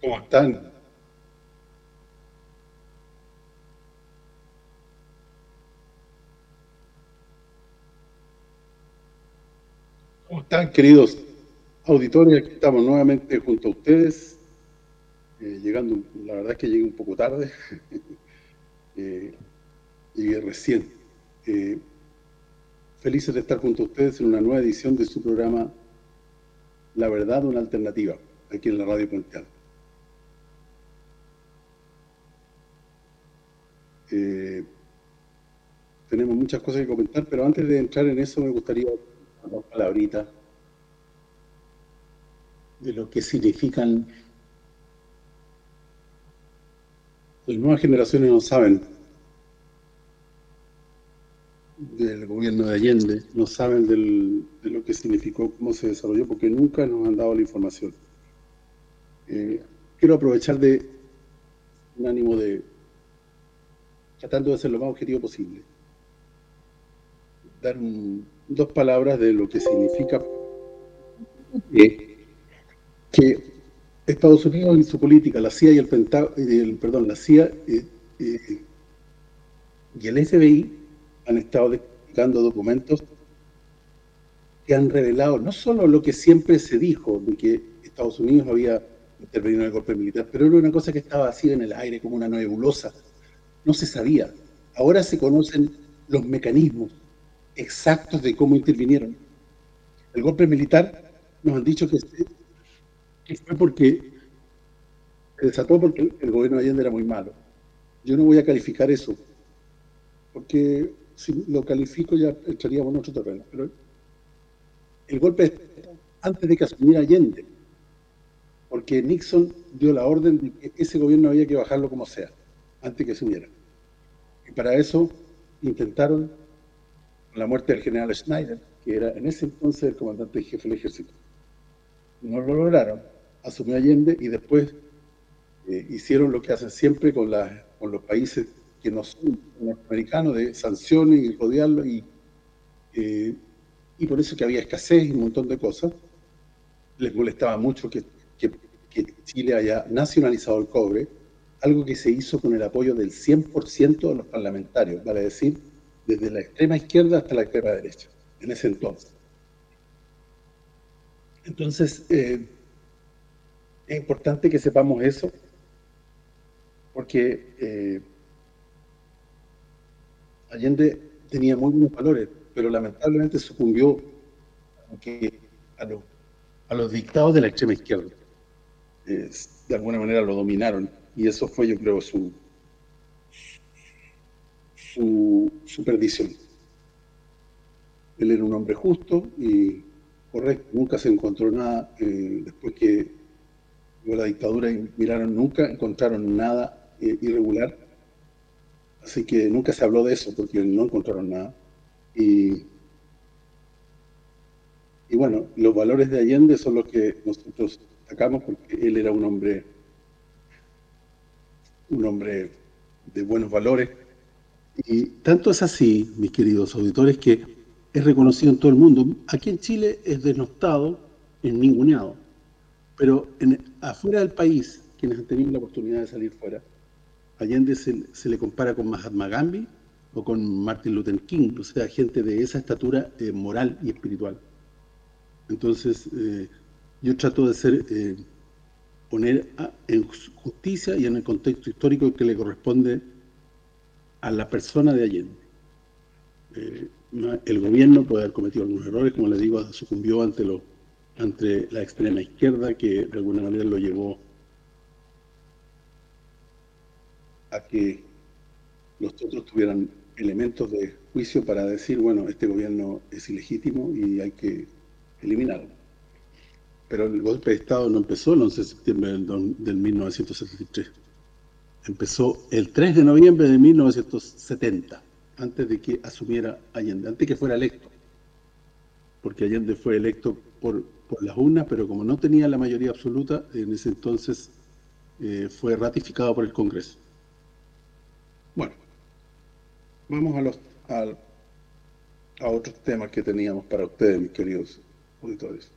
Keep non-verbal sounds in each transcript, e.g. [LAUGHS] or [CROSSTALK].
¿Cómo están? ¿Cómo están, queridos auditores? Aquí estamos nuevamente junto a ustedes, eh, llegando, la verdad es que llegué un poco tarde, [LAUGHS] eh, llegué recién. Eh, felices de estar junto a ustedes en una nueva edición de su programa La Verdad, una alternativa, aquí en la Radio Puente Eh, tenemos muchas cosas que comentar, pero antes de entrar en eso me gustaría dos palabritas de lo que significan las nuevas generaciones no saben del gobierno de Allende, no saben de lo que significó, cómo se desarrolló, porque nunca nos han dado la información. Eh, quiero aprovechar de un ánimo de tratando de ser lo más objetivo posible. Dar dos palabras de lo que significa que Estados Unidos en su política, la CIA y el Pentágono, perdón, la CIA eh, eh, y el FBI han estado desplegando documentos que han revelado no solo lo que siempre se dijo, de que Estados Unidos había intervenido en el golpe militar, pero era una cosa que estaba así en el aire como una nebulosa, no se sabía. Ahora se conocen los mecanismos exactos de cómo intervinieron. El golpe militar nos han dicho que, fue porque se desató porque el gobierno de Allende era muy malo. Yo no voy a calificar eso, porque si lo califico ya entraríamos en otro terreno. Pero el golpe antes de que asumiera Allende, porque Nixon dio la orden de que ese gobierno había que bajarlo como sea, antes que asumiera. Y para eso intentaron la muerte del general Schneider, que era en ese entonces el comandante jefe del ejército. No lo lograron, asumió Allende y después eh, hicieron lo que hacen siempre con, con los países que no son norteamericanos, de sanciones y rodearlo, y, eh, y por eso que había escasez y un montón de cosas. Les molestaba mucho que, que Chile haya nacionalizado el cobre, algo que se hizo con el apoyo del 100% de los parlamentarios, vale decir, desde la extrema izquierda hasta la extrema derecha, en ese entonces. Entonces, eh, es importante que sepamos eso, porque eh, Allende tenía muy buenos valores, pero lamentablemente sucumbió a, los, a los dictados de la extrema izquierda. de alguna manera lo dominaron y eso fue yo creo su su, perdición. Él era un hombre justo y correcto, nunca se encontró nada, eh, después que llegó la dictadura y miraron, nunca encontraron nada eh, irregular, así que nunca se habló de eso porque no encontraron nada. Y, y bueno, los valores de Allende son los que nosotros sacamos porque él era un hombre un hombre de buenos valores. Y tanto es así, mis queridos auditores, que es reconocido en todo el mundo. Aquí en Chile es denostado, es ninguneado. Pero en, afuera del país, quienes han tenido la oportunidad de salir fuera, Allende se, se le compara con Mahatma Gandhi o con Martin Luther King, o sea, gente de esa estatura eh, moral y espiritual. Entonces, eh, yo trato de ser eh, poner en justicia y en el contexto histórico que le corresponde a la persona de Allende. Eh, el gobierno puede haber cometido algunos errores, como les digo, sucumbió ante lo ante la extrema izquierda que de alguna manera lo llevó a que los otros tuvieran elementos de juicio para decir, bueno, este gobierno es ilegítimo y hay que eliminarlo. Pero el golpe de Estado no empezó el 11 de septiembre del, 1973. Empezó el 3 de noviembre de 1970, antes de que asumiera Allende, antes de que fuera electo. Porque Allende fue electo por, las urnas, pero como no tenía la mayoría absoluta, en ese entonces eh, fue ratificado por el Congreso. Bueno, vamos a los a otros temas que teníamos para ustedes, mis queridos auditores.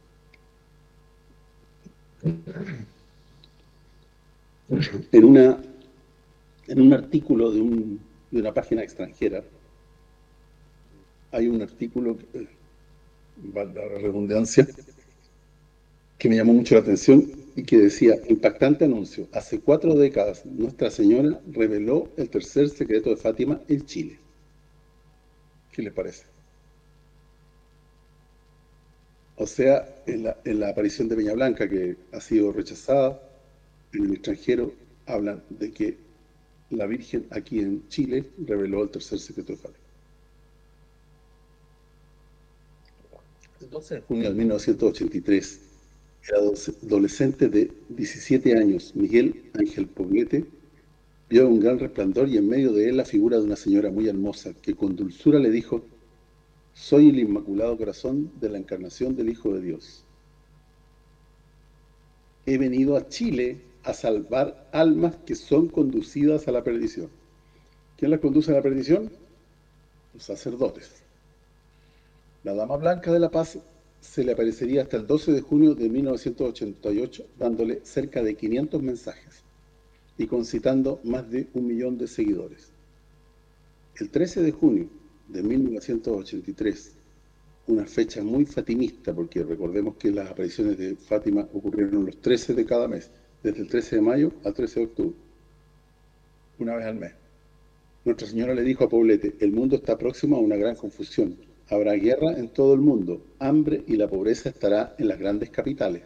En una en un artículo de, un, de una página extranjera hay un artículo valga la redundancia que me llamó mucho la atención y que decía, impactante anuncio, hace cuatro décadas Nuestra Señora reveló el tercer secreto de Fátima en Chile. ¿Qué les parece? O sea, en la, en la aparición de Peña Blanca, que ha sido rechazada en el extranjero, hablan de que la Virgen aquí en Chile reveló el tercer secreto de. El 12 de junio de 1983, el adolescente de 17 años, Miguel Ángel Poblete, vio un gran resplandor y en medio de él la figura de una señora muy hermosa, que con dulzura le dijo, soy el Inmaculado Corazón de la Encarnación del Hijo de Dios. He venido a Chile a salvar almas que son conducidas a la perdición. ¿Quién las conduce a la perdición? Los sacerdotes. La Dama Blanca de la Paz se le aparecería hasta el 12 de junio de 1988, dándole cerca de 500 mensajes y concitando más de un millón de seguidores. El 13 de junio de 1983, una fecha muy fatimista, porque recordemos que las apariciones de Fátima ocurrieron los 13 de cada mes, desde el 13 de mayo al 13 de octubre, una vez al mes. Nuestra Señora le dijo a Poblete, el mundo está próximo a una gran confusión, Habrá guerra en todo el mundo, hambre y la pobreza estará en las grandes capitales.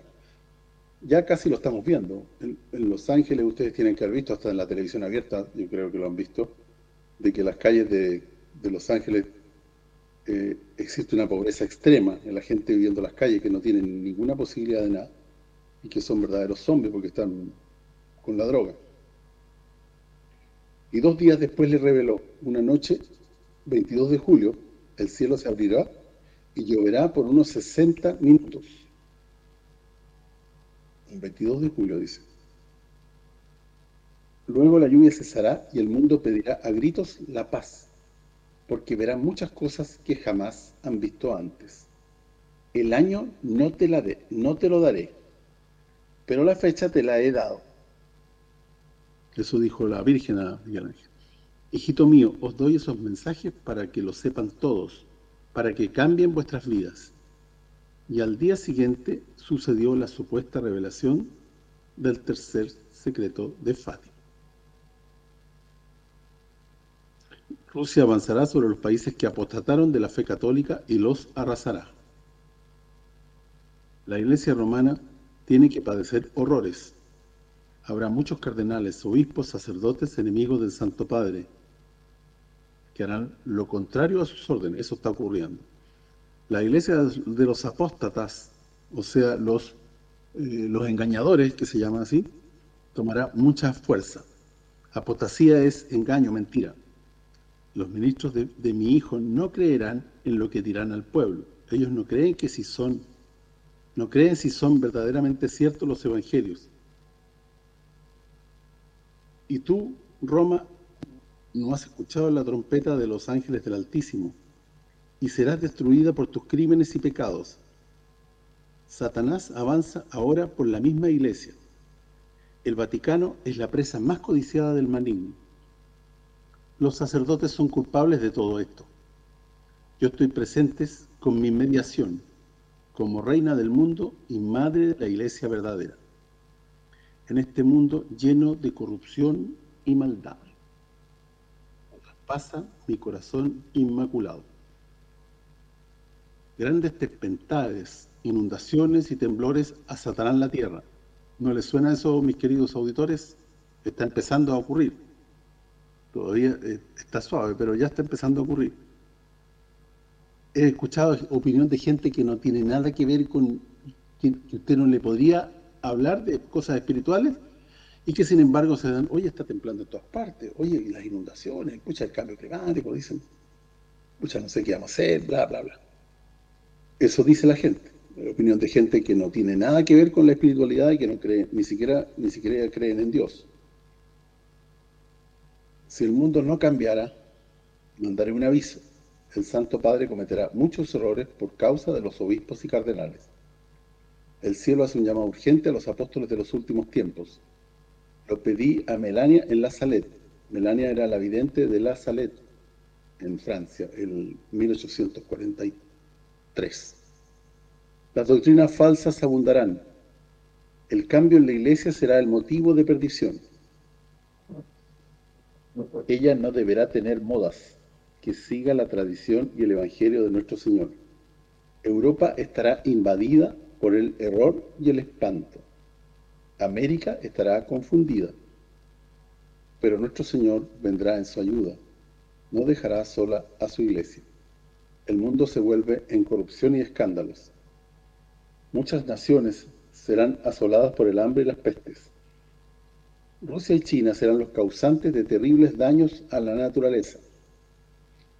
Ya casi lo estamos viendo. En, Los Ángeles ustedes tienen que haber visto, hasta en la televisión abierta, yo creo que lo han visto, de que las calles de, Los Ángeles eh, existe una pobreza extrema en la gente viviendo las calles que no tienen ninguna posibilidad de nada y que son verdaderos zombies porque están con la droga. Y dos días después le reveló, una noche, 22 de julio, el cielo se abrirá y lloverá por unos 60 minutos. El 22 de julio dice. Luego la lluvia cesará y el mundo pedirá a gritos la paz, porque verán muchas cosas que jamás han visto antes. El año no te la no te lo daré, pero la fecha te la he dado. Eso dijo la Virgen a Miguel Ángel. Hijito mío, os doy esos mensajes para que lo sepan todos, para que cambien vuestras vidas. Y al día siguiente sucedió la supuesta revelación del tercer secreto de Fátima. Rusia avanzará sobre los países que apostataron de la fe católica y los arrasará. La Iglesia romana tiene que padecer horrores. Habrá muchos cardenales, obispos, sacerdotes, enemigos del Santo Padre, que harán lo contrario a sus órdenes. Eso está ocurriendo. La iglesia de los apóstatas, o sea, los eh, engañadores, que se llaman así, tomará mucha fuerza. Apostasía es engaño, mentira. Los ministros de, mi hijo no creerán en lo que dirán al pueblo. Ellos no creen que si son no creen si son verdaderamente ciertos los evangelios. Y tú, Roma, no has escuchado la trompeta de los ángeles del Altísimo, y serás destruida por tus crímenes y pecados. Satanás avanza ahora por la misma iglesia. El Vaticano es la presa más codiciada del maligno. Los sacerdotes son culpables de todo esto. Yo estoy presentes con mi mediación, como reina del mundo y madre de la iglesia verdadera, en este mundo lleno de corrupción y maldad pasa mi corazón inmaculado. Grandes tempestades, inundaciones y temblores asatarán la tierra. ¿No les suena eso, mis queridos auditores? Está empezando a ocurrir. Todavía eh, está suave, pero ya está empezando a ocurrir. He escuchado opinión de gente que no tiene nada que ver con... que usted no le podría hablar de cosas espirituales y que sin embargo se dan, oye, está templando en todas partes, oye, y las inundaciones, escucha el cambio climático, dicen, escucha, no sé qué vamos a hacer, bla, bla, bla. Eso dice la gente, la opinión de gente que no tiene nada que ver con la espiritualidad y que no cree, ni siquiera ni siquiera creen en Dios. Si el mundo no cambiara, mandaré un aviso. El Santo Padre cometerá muchos errores por causa de los obispos y cardenales. El cielo hace un llamado urgente a los apóstoles de los últimos tiempos lo pedí a Melania en La Salette. Melania era la vidente de La Salette, en Francia, en 1843. Las doctrinas falsas abundarán. El cambio en la iglesia será el motivo de perdición. Ella no deberá tener modas, que siga la tradición y el evangelio de nuestro Señor. Europa estará invadida por el error y el espanto. América estará confundida. Pero nuestro Señor vendrá en su ayuda. No dejará sola a su iglesia. El mundo se vuelve en corrupción y escándalos. Muchas naciones serán asoladas por el hambre y las pestes. Rusia y China serán los causantes de terribles daños a la naturaleza.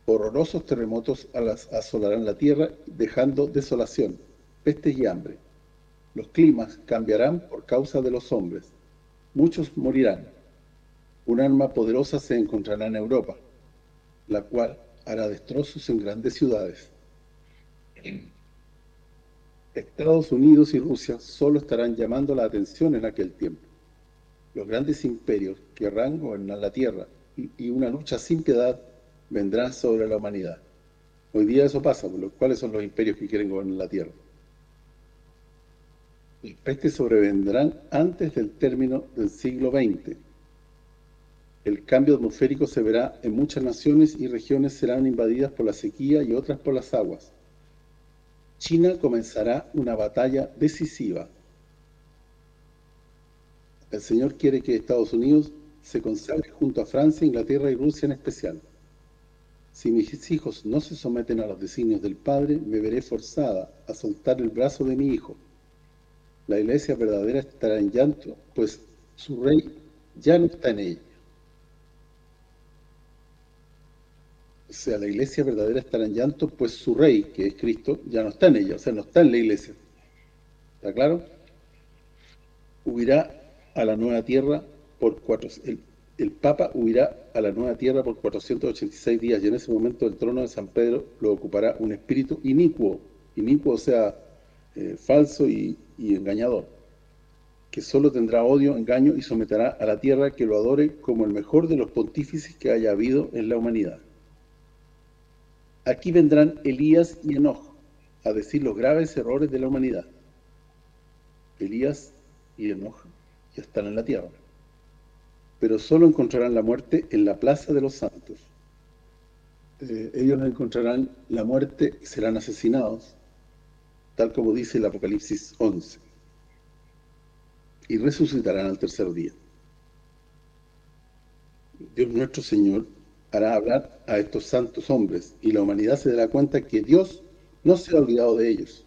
Horrorosos terremotos asolarán la tierra, dejando desolación, pestes y hambre. Los climas cambiarán por causa de los hombres. Muchos morirán. Un arma poderosa se encontrará en Europa, la cual hará destrozos en grandes ciudades. Estados Unidos y Rusia solo estarán llamando la atención en aquel tiempo. Los grandes imperios querrán gobernar la tierra y una lucha sin piedad vendrá sobre la humanidad. Hoy día eso pasa, ¿cuáles son los imperios que quieren gobernar la tierra? Las pestes sobrevendrán antes del término del siglo XX. El cambio atmosférico se verá en muchas naciones y regiones serán invadidas por la sequía y otras por las aguas. China comenzará una batalla decisiva. El Señor quiere que Estados Unidos se consagre junto a Francia, Inglaterra y Rusia en especial. Si mis hijos no se someten a los designios del Padre, me veré forzada a soltar el brazo de mi hijo la iglesia verdadera estará en llanto, pues su rey ya no está en ella. O sea, la iglesia verdadera estará en llanto, pues su rey, que es Cristo, ya no está en ella, o sea, no está en la iglesia. ¿Está claro? Huirá a la nueva tierra por cuatro... El, el Papa huirá a la nueva tierra por 486 días y en ese momento el trono de San Pedro lo ocupará un espíritu inicuo. Inicuo, o sea, eh, falso y, engañador, que solo tendrá odio, engaño y someterá a la tierra que lo adore como el mejor de los pontífices que haya habido en la humanidad. Aquí vendrán Elías y Enoch a decir los graves errores de la humanidad. Elías y Enoch están en la tierra. Pero solo encontrarán la muerte en la plaza de los santos. Eh, ellos encontrarán la muerte y serán asesinados tal como dice el Apocalipsis 11. Y resucitarán al tercer día. Dios nuestro Señor hará hablar a estos santos hombres y la humanidad se dará cuenta que Dios no se ha olvidado de ellos,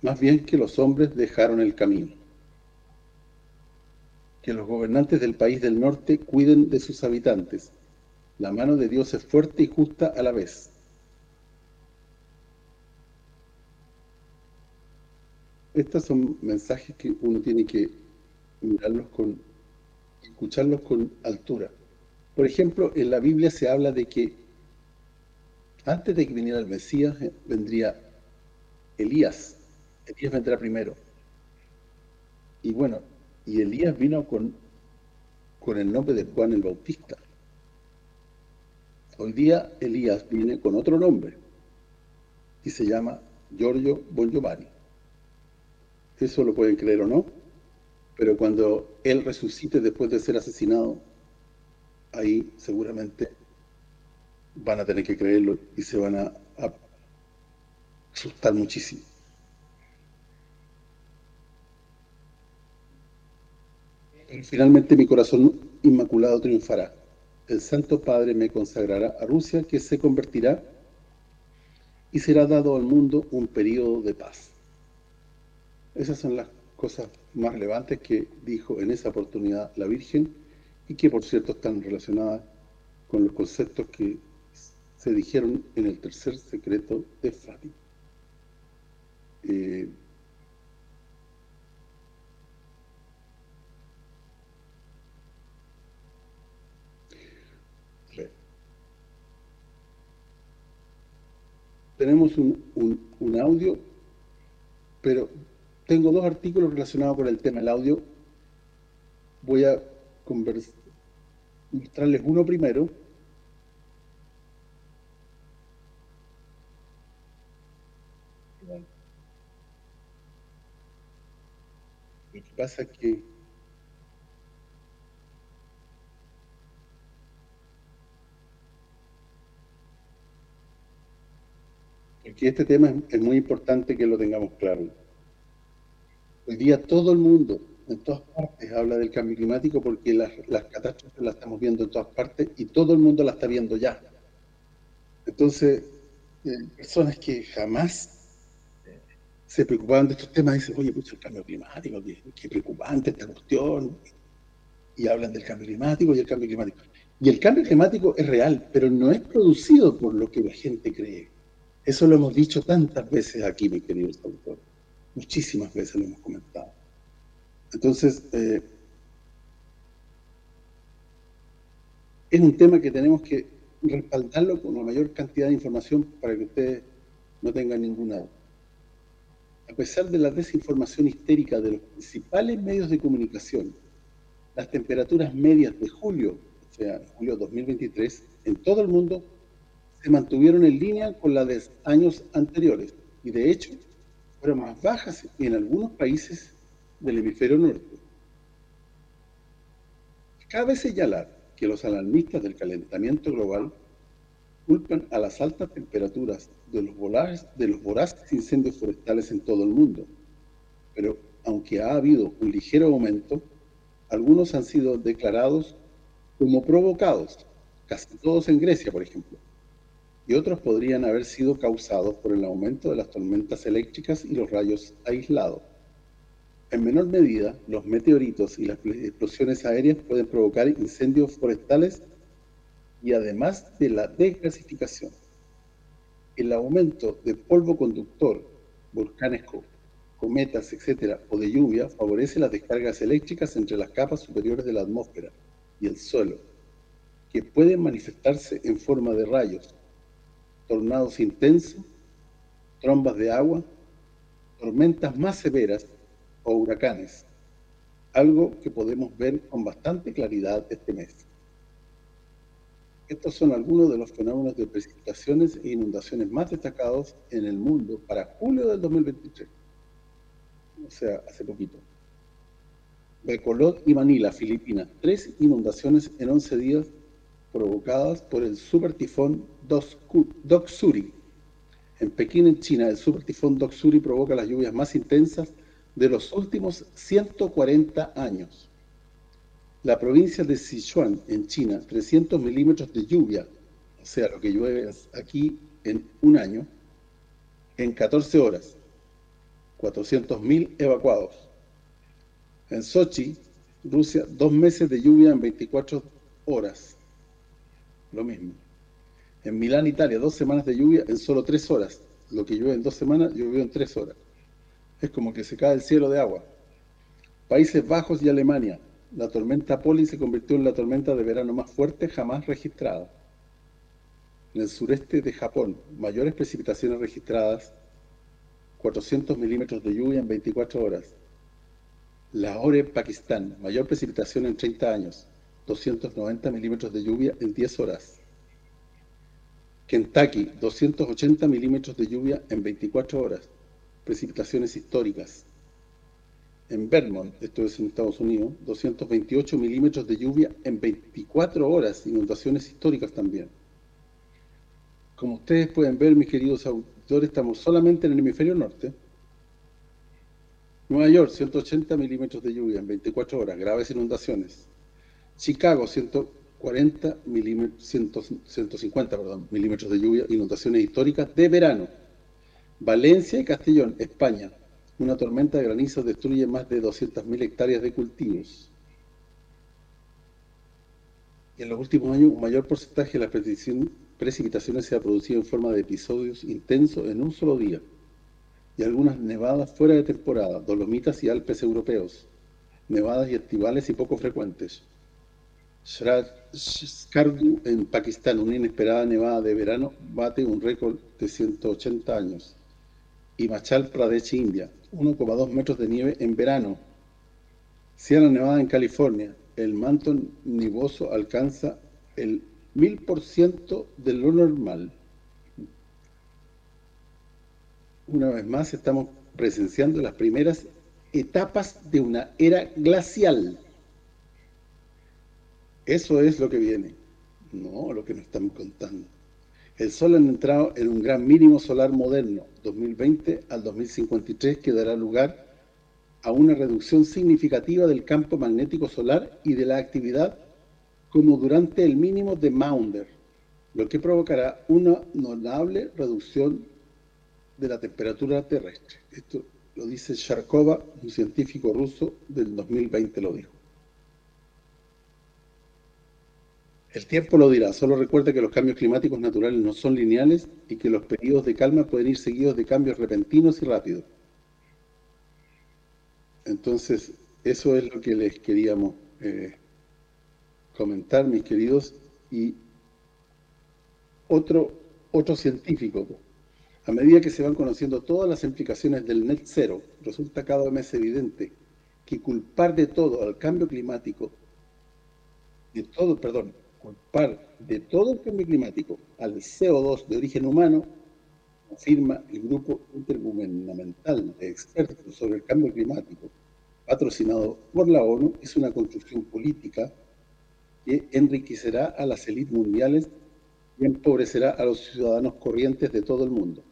más bien que los hombres dejaron el camino. Que los gobernantes del país del norte cuiden de sus habitantes. La mano de Dios es fuerte y justa a la vez. estos son mensajes que uno tiene que mirarlos con, escucharlos con altura. Por ejemplo, en la Biblia se habla de que antes de que viniera el Mesías, eh, vendría Elías. Elías vendrá primero. Y bueno, y Elías vino con, con el nombre de Juan el Bautista. Hoy día Elías viene con otro nombre y se llama Giorgio Bongiovanni eso lo pueden creer o no, pero cuando él resucite después de ser asesinado, ahí seguramente van a tener que creerlo y se van a, asustar muchísimo. Finalmente mi corazón inmaculado triunfará. El Santo Padre me consagrará a Rusia, que se convertirá y será dado al mundo un periodo de paz. Esas son las cosas más relevantes que dijo en esa oportunidad la Virgen y que por cierto están relacionadas con los conceptos que se dijeron en el tercer secreto de Fátima. Tenemos un, un audio, pero tengo dos artículos relacionados con el tema del audio. Voy a mostrarles uno primero. Lo que pasa es que porque este tema es muy importante que lo tengamos claro. Hoy día todo el mundo, en todas partes, habla del cambio climático porque las, catástrofes las estamos viendo en todas partes y todo el mundo la está viendo ya. Entonces, eh, personas que jamás se preocupaban de estos temas dicen, oye, pues el cambio climático, qué, preocupante esta cuestión. Y hablan del cambio climático y el cambio climático. Y el cambio climático es real, pero no es producido por lo que la gente cree. Eso lo hemos dicho tantas veces aquí, mi querido autor. Muchísimas veces lo hemos comentado. Entonces, eh, es un tema que tenemos que respaldarlo con la mayor cantidad de información para que ustedes no tengan ninguna duda. A pesar de la desinformación histérica de los principales medios de comunicación, las temperaturas medias de julio, o sea, julio 2023, en todo el mundo se mantuvieron en línea con la de años anteriores y de hecho fueron más bajas en algunos países del hemisferio norte. Cabe señalar que los alarmistas del calentamiento global culpan a las altas temperaturas de los, de los voraces incendios forestales en todo el mundo. Pero aunque ha habido un ligero aumento, algunos han sido declarados como provocados, casi todos en Grecia, por ejemplo y otros podrían haber sido causados por el aumento de las tormentas eléctricas y los rayos aislados. En menor medida, los meteoritos y las explosiones aéreas pueden provocar incendios forestales y además de la desgasificación. El aumento de polvo conductor, volcanes, cometas, etcétera, o de lluvia favorece las descargas eléctricas entre las capas superiores de la atmósfera y el suelo, que pueden manifestarse en forma de rayos, tornados intensos, trombas de agua, tormentas más severas o huracanes, algo que podemos ver con bastante claridad este mes. Estos son algunos de los fenómenos de precipitaciones e inundaciones más destacados en el mundo para julio del 2023. O sea, hace poquito. Bacolod y Manila, Filipinas. Tres inundaciones en 11 días provocadas por el supertifón Doksuri. En Pekín, en China, el supertifón Doksuri provoca las lluvias más intensas de los últimos 140 años. La provincia de Sichuan, en China, 300 milímetros de lluvia, o sea, lo que llueve aquí en un año, en 14 horas, 400.000 evacuados. En Sochi, Rusia, dos meses de lluvia en 24 horas, lo mismo. En Milán, Italia, dos semanas de lluvia en solo tres horas. Lo que llueve en dos semanas, llovió en tres horas. Es como que se cae el cielo de agua. Países Bajos y Alemania. La tormenta Poli se convirtió en la tormenta de verano más fuerte jamás registrada. En el sureste de Japón, mayores precipitaciones registradas, 400 milímetros de lluvia en 24 horas. Lahore, Pakistán, mayor precipitación en 30 años, 290 milímetros de lluvia en 10 horas. Kentucky, 280 milímetros de lluvia en 24 horas. Precipitaciones históricas. En Vermont, esto es en Estados Unidos, 228 milímetros de lluvia en 24 horas. Inundaciones históricas también. Como ustedes pueden ver, mis queridos auditores, estamos solamente en el hemisferio norte. Nueva York, 180 milímetros de lluvia en 24 horas. Graves inundaciones. Chicago, 140 milímetros, 150 perdón, milímetros de lluvia, inundaciones históricas de verano. Valencia y Castellón, España. Una tormenta de granizo destruye más de 200.000 hectáreas de cultivos. En los últimos años, un mayor porcentaje de las precipitaciones se ha producido en forma de episodios intensos en un solo día. Y algunas nevadas fuera de temporada, Dolomitas y Alpes europeos. Nevadas y estivales y poco frecuentes. Skardu en Pakistán, una inesperada nevada de verano, bate un récord de 180 años. Y Machal Pradesh, India, 1,2 metros de nieve en verano. Sierra Nevada en California, el manto nivoso alcanza el 1000% de lo normal. Una vez más estamos presenciando las primeras etapas de una era glacial. Eso es lo que viene, no lo que nos están contando. El Sol ha entrado en un gran mínimo solar moderno, 2020 al 2053, que dará lugar a una reducción significativa del campo magnético solar y de la actividad como durante el mínimo de Maunder, lo que provocará una notable reducción de la temperatura terrestre. Esto lo dice Sharkova, un científico ruso del 2020 lo dijo. El tiempo lo dirá, solo recuerda que los cambios climáticos naturales no son lineales y que los periodos de calma pueden ir seguidos de cambios repentinos y rápidos. Entonces, eso es lo que les queríamos eh, comentar, mis queridos. Y otro, otro científico, a medida que se van conociendo todas las implicaciones del net cero, resulta cada vez más evidente que culpar de todo al cambio climático, de todo, perdón, culpar de todo el cambio climático al CO2 de origen humano, afirma el grupo intergubernamental de expertos sobre el cambio climático, patrocinado por la ONU, es una construcción política que enriquecerá a las élites mundiales y empobrecerá a los ciudadanos corrientes de todo el mundo.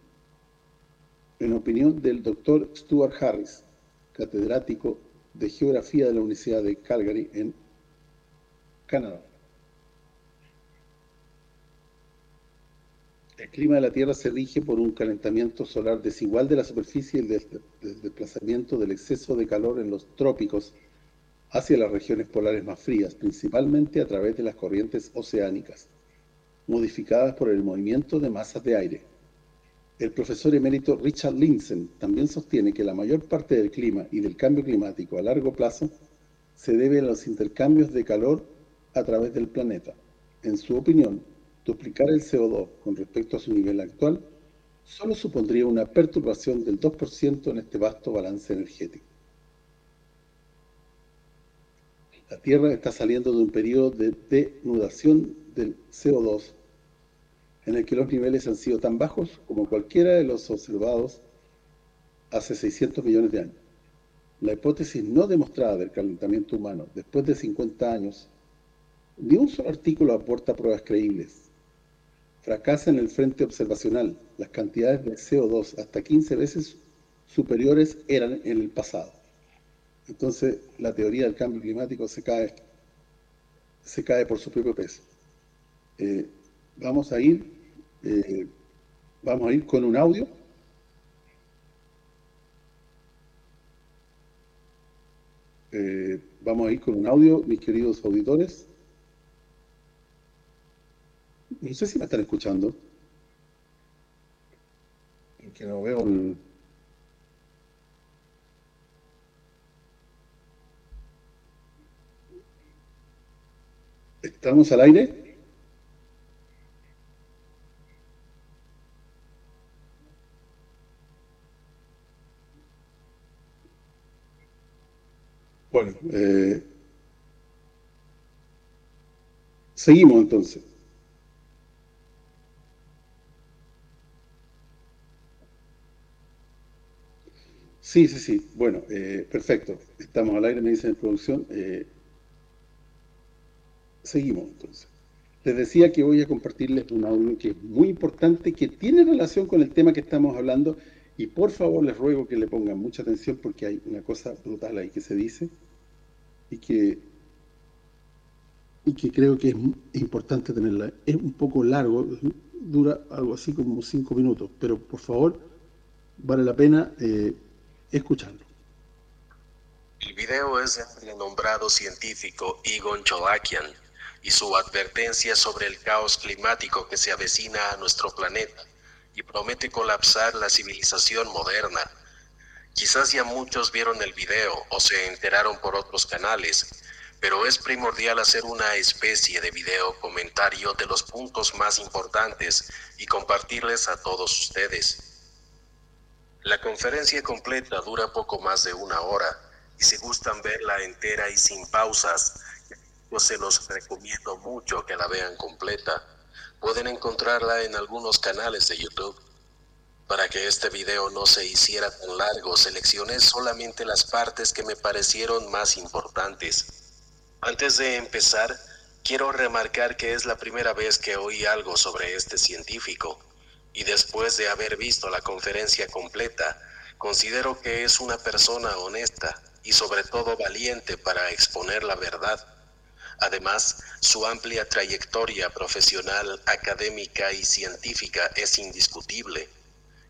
En opinión del doctor Stuart Harris, catedrático de Geografía de la Universidad de Calgary en Canadá. El clima de la Tierra se rige por un calentamiento solar desigual de la superficie y el desplazamiento del exceso de calor en los trópicos hacia las regiones polares más frías, principalmente a través de las corrientes oceánicas, modificadas por el movimiento de masas de aire. El profesor emérito Richard Lindzen también sostiene que la mayor parte del clima y del cambio climático a largo plazo se debe a los intercambios de calor a través del planeta. En su opinión, duplicar el CO2 con respecto a su nivel actual solo supondría una perturbación del 2% en este vasto balance energético. La Tierra está saliendo de un periodo de denudación del CO2 en el que los niveles han sido tan bajos como cualquiera de los observados hace 600 millones de años. La hipótesis no demostrada del calentamiento humano después de 50 años, ni un solo artículo aporta pruebas creíbles fracasa en el frente observacional. Las cantidades de CO2 hasta 15 veces superiores eran en el pasado. Entonces, la teoría del cambio climático se cae se cae por su propio peso. Eh, vamos a ir eh, vamos a ir con un audio. Eh, vamos a ir con un audio, mis queridos auditores. No sé si me están escuchando. Que no veo ¿Estamos al aire? Bueno, eh, seguimos entonces. Sí, sí, sí. Bueno, eh, perfecto. Estamos al aire, me dicen en producción. Eh, seguimos, entonces. Les decía que voy a compartirles un audio que es muy importante, que tiene relación con el tema que estamos hablando, y por favor les ruego que le pongan mucha atención porque hay una cosa brutal ahí que se dice, y que y que creo que es importante tenerla. Es un poco largo, dura algo así como cinco minutos, pero por favor, vale la pena... Eh, escuchando. El video es del renombrado científico Egon Cholakian y su advertencia sobre el caos climático que se avecina a nuestro planeta y promete colapsar la civilización moderna. Quizás ya muchos vieron el video o se enteraron por otros canales, pero es primordial hacer una especie de video comentario de los puntos más importantes y compartirles a todos ustedes. La conferencia completa dura poco más de una hora y si gustan verla entera y sin pausas, Yo se los recomiendo mucho que la vean completa. Pueden encontrarla en algunos canales de YouTube. Para que este video no se hiciera tan largo, seleccioné solamente las partes que me parecieron más importantes. Antes de empezar, quiero remarcar que es la primera vez que oí algo sobre este científico, y después de haber visto la conferencia completa, considero que es una persona honesta y sobre todo valiente para exponer la verdad. Además, su amplia trayectoria profesional, académica y científica es indiscutible.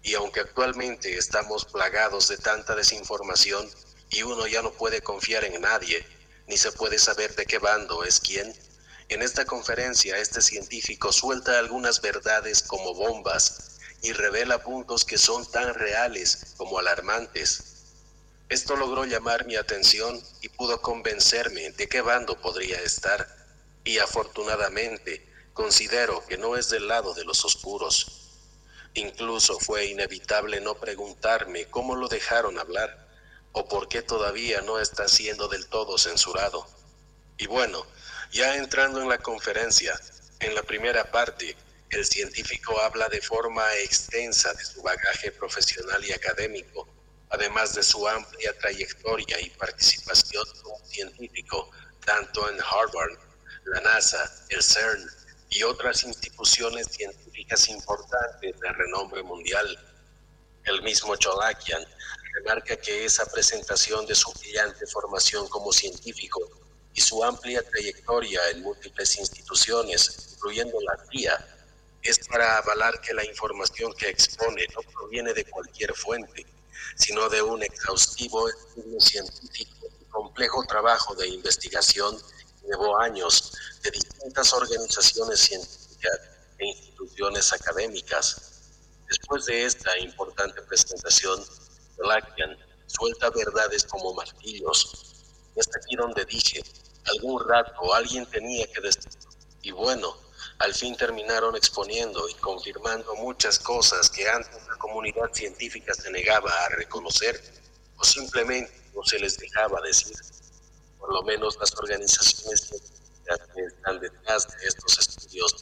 Y aunque actualmente estamos plagados de tanta desinformación y uno ya no puede confiar en nadie, ni se puede saber de qué bando es quién, en esta conferencia este científico suelta algunas verdades como bombas y revela puntos que son tan reales como alarmantes. Esto logró llamar mi atención y pudo convencerme de qué bando podría estar, y afortunadamente considero que no es del lado de los oscuros. Incluso fue inevitable no preguntarme cómo lo dejaron hablar o por qué todavía no está siendo del todo censurado. Y bueno, ya entrando en la conferencia, en la primera parte, el científico habla de forma extensa de su bagaje profesional y académico además de su amplia trayectoria y participación como científico tanto en Harvard, la NASA, el CERN y otras instituciones científicas importantes de renombre mundial. El mismo Cholakian remarca que esa presentación de su brillante formación como científico y su amplia trayectoria en múltiples instituciones, incluyendo la CIA, es para avalar que la información que expone no proviene de cualquier fuente, sino de un exhaustivo estudio científico y complejo trabajo de investigación que llevó años de distintas organizaciones científicas e instituciones académicas. Después de esta importante presentación, Lakian suelta verdades como martillos. Es aquí donde dije, algún rato alguien tenía que decir, y bueno, al fin terminaron exponiendo y confirmando muchas cosas que antes la comunidad científica se negaba a reconocer o simplemente no se les dejaba decir. Por lo menos las organizaciones científicas que están detrás de estos estudios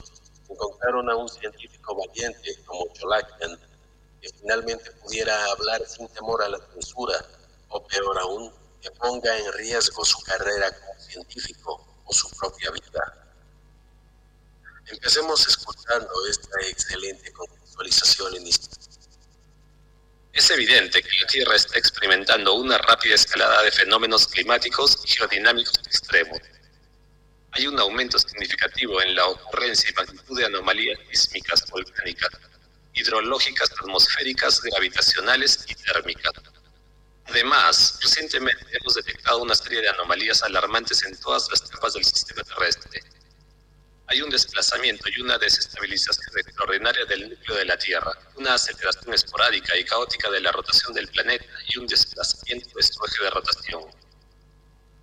encontraron a un científico valiente como Cholakian que finalmente pudiera hablar sin temor a la censura o peor aún, que ponga en riesgo su carrera como científico o su propia vida. Empecemos escuchando esta excelente contextualización inicial. Es evidente que la Tierra está experimentando una rápida escalada de fenómenos climáticos y geodinámicos extremos. Hay un aumento significativo en la ocurrencia y magnitud de anomalías sísmicas volcánicas, hidrológicas, atmosféricas, gravitacionales y térmicas. Además, recientemente hemos detectado una serie de anomalías alarmantes en todas las capas del sistema terrestre, hay un desplazamiento y una desestabilización extraordinaria del núcleo de la Tierra, una aceleración esporádica y caótica de la rotación del planeta y un desplazamiento de su eje de rotación.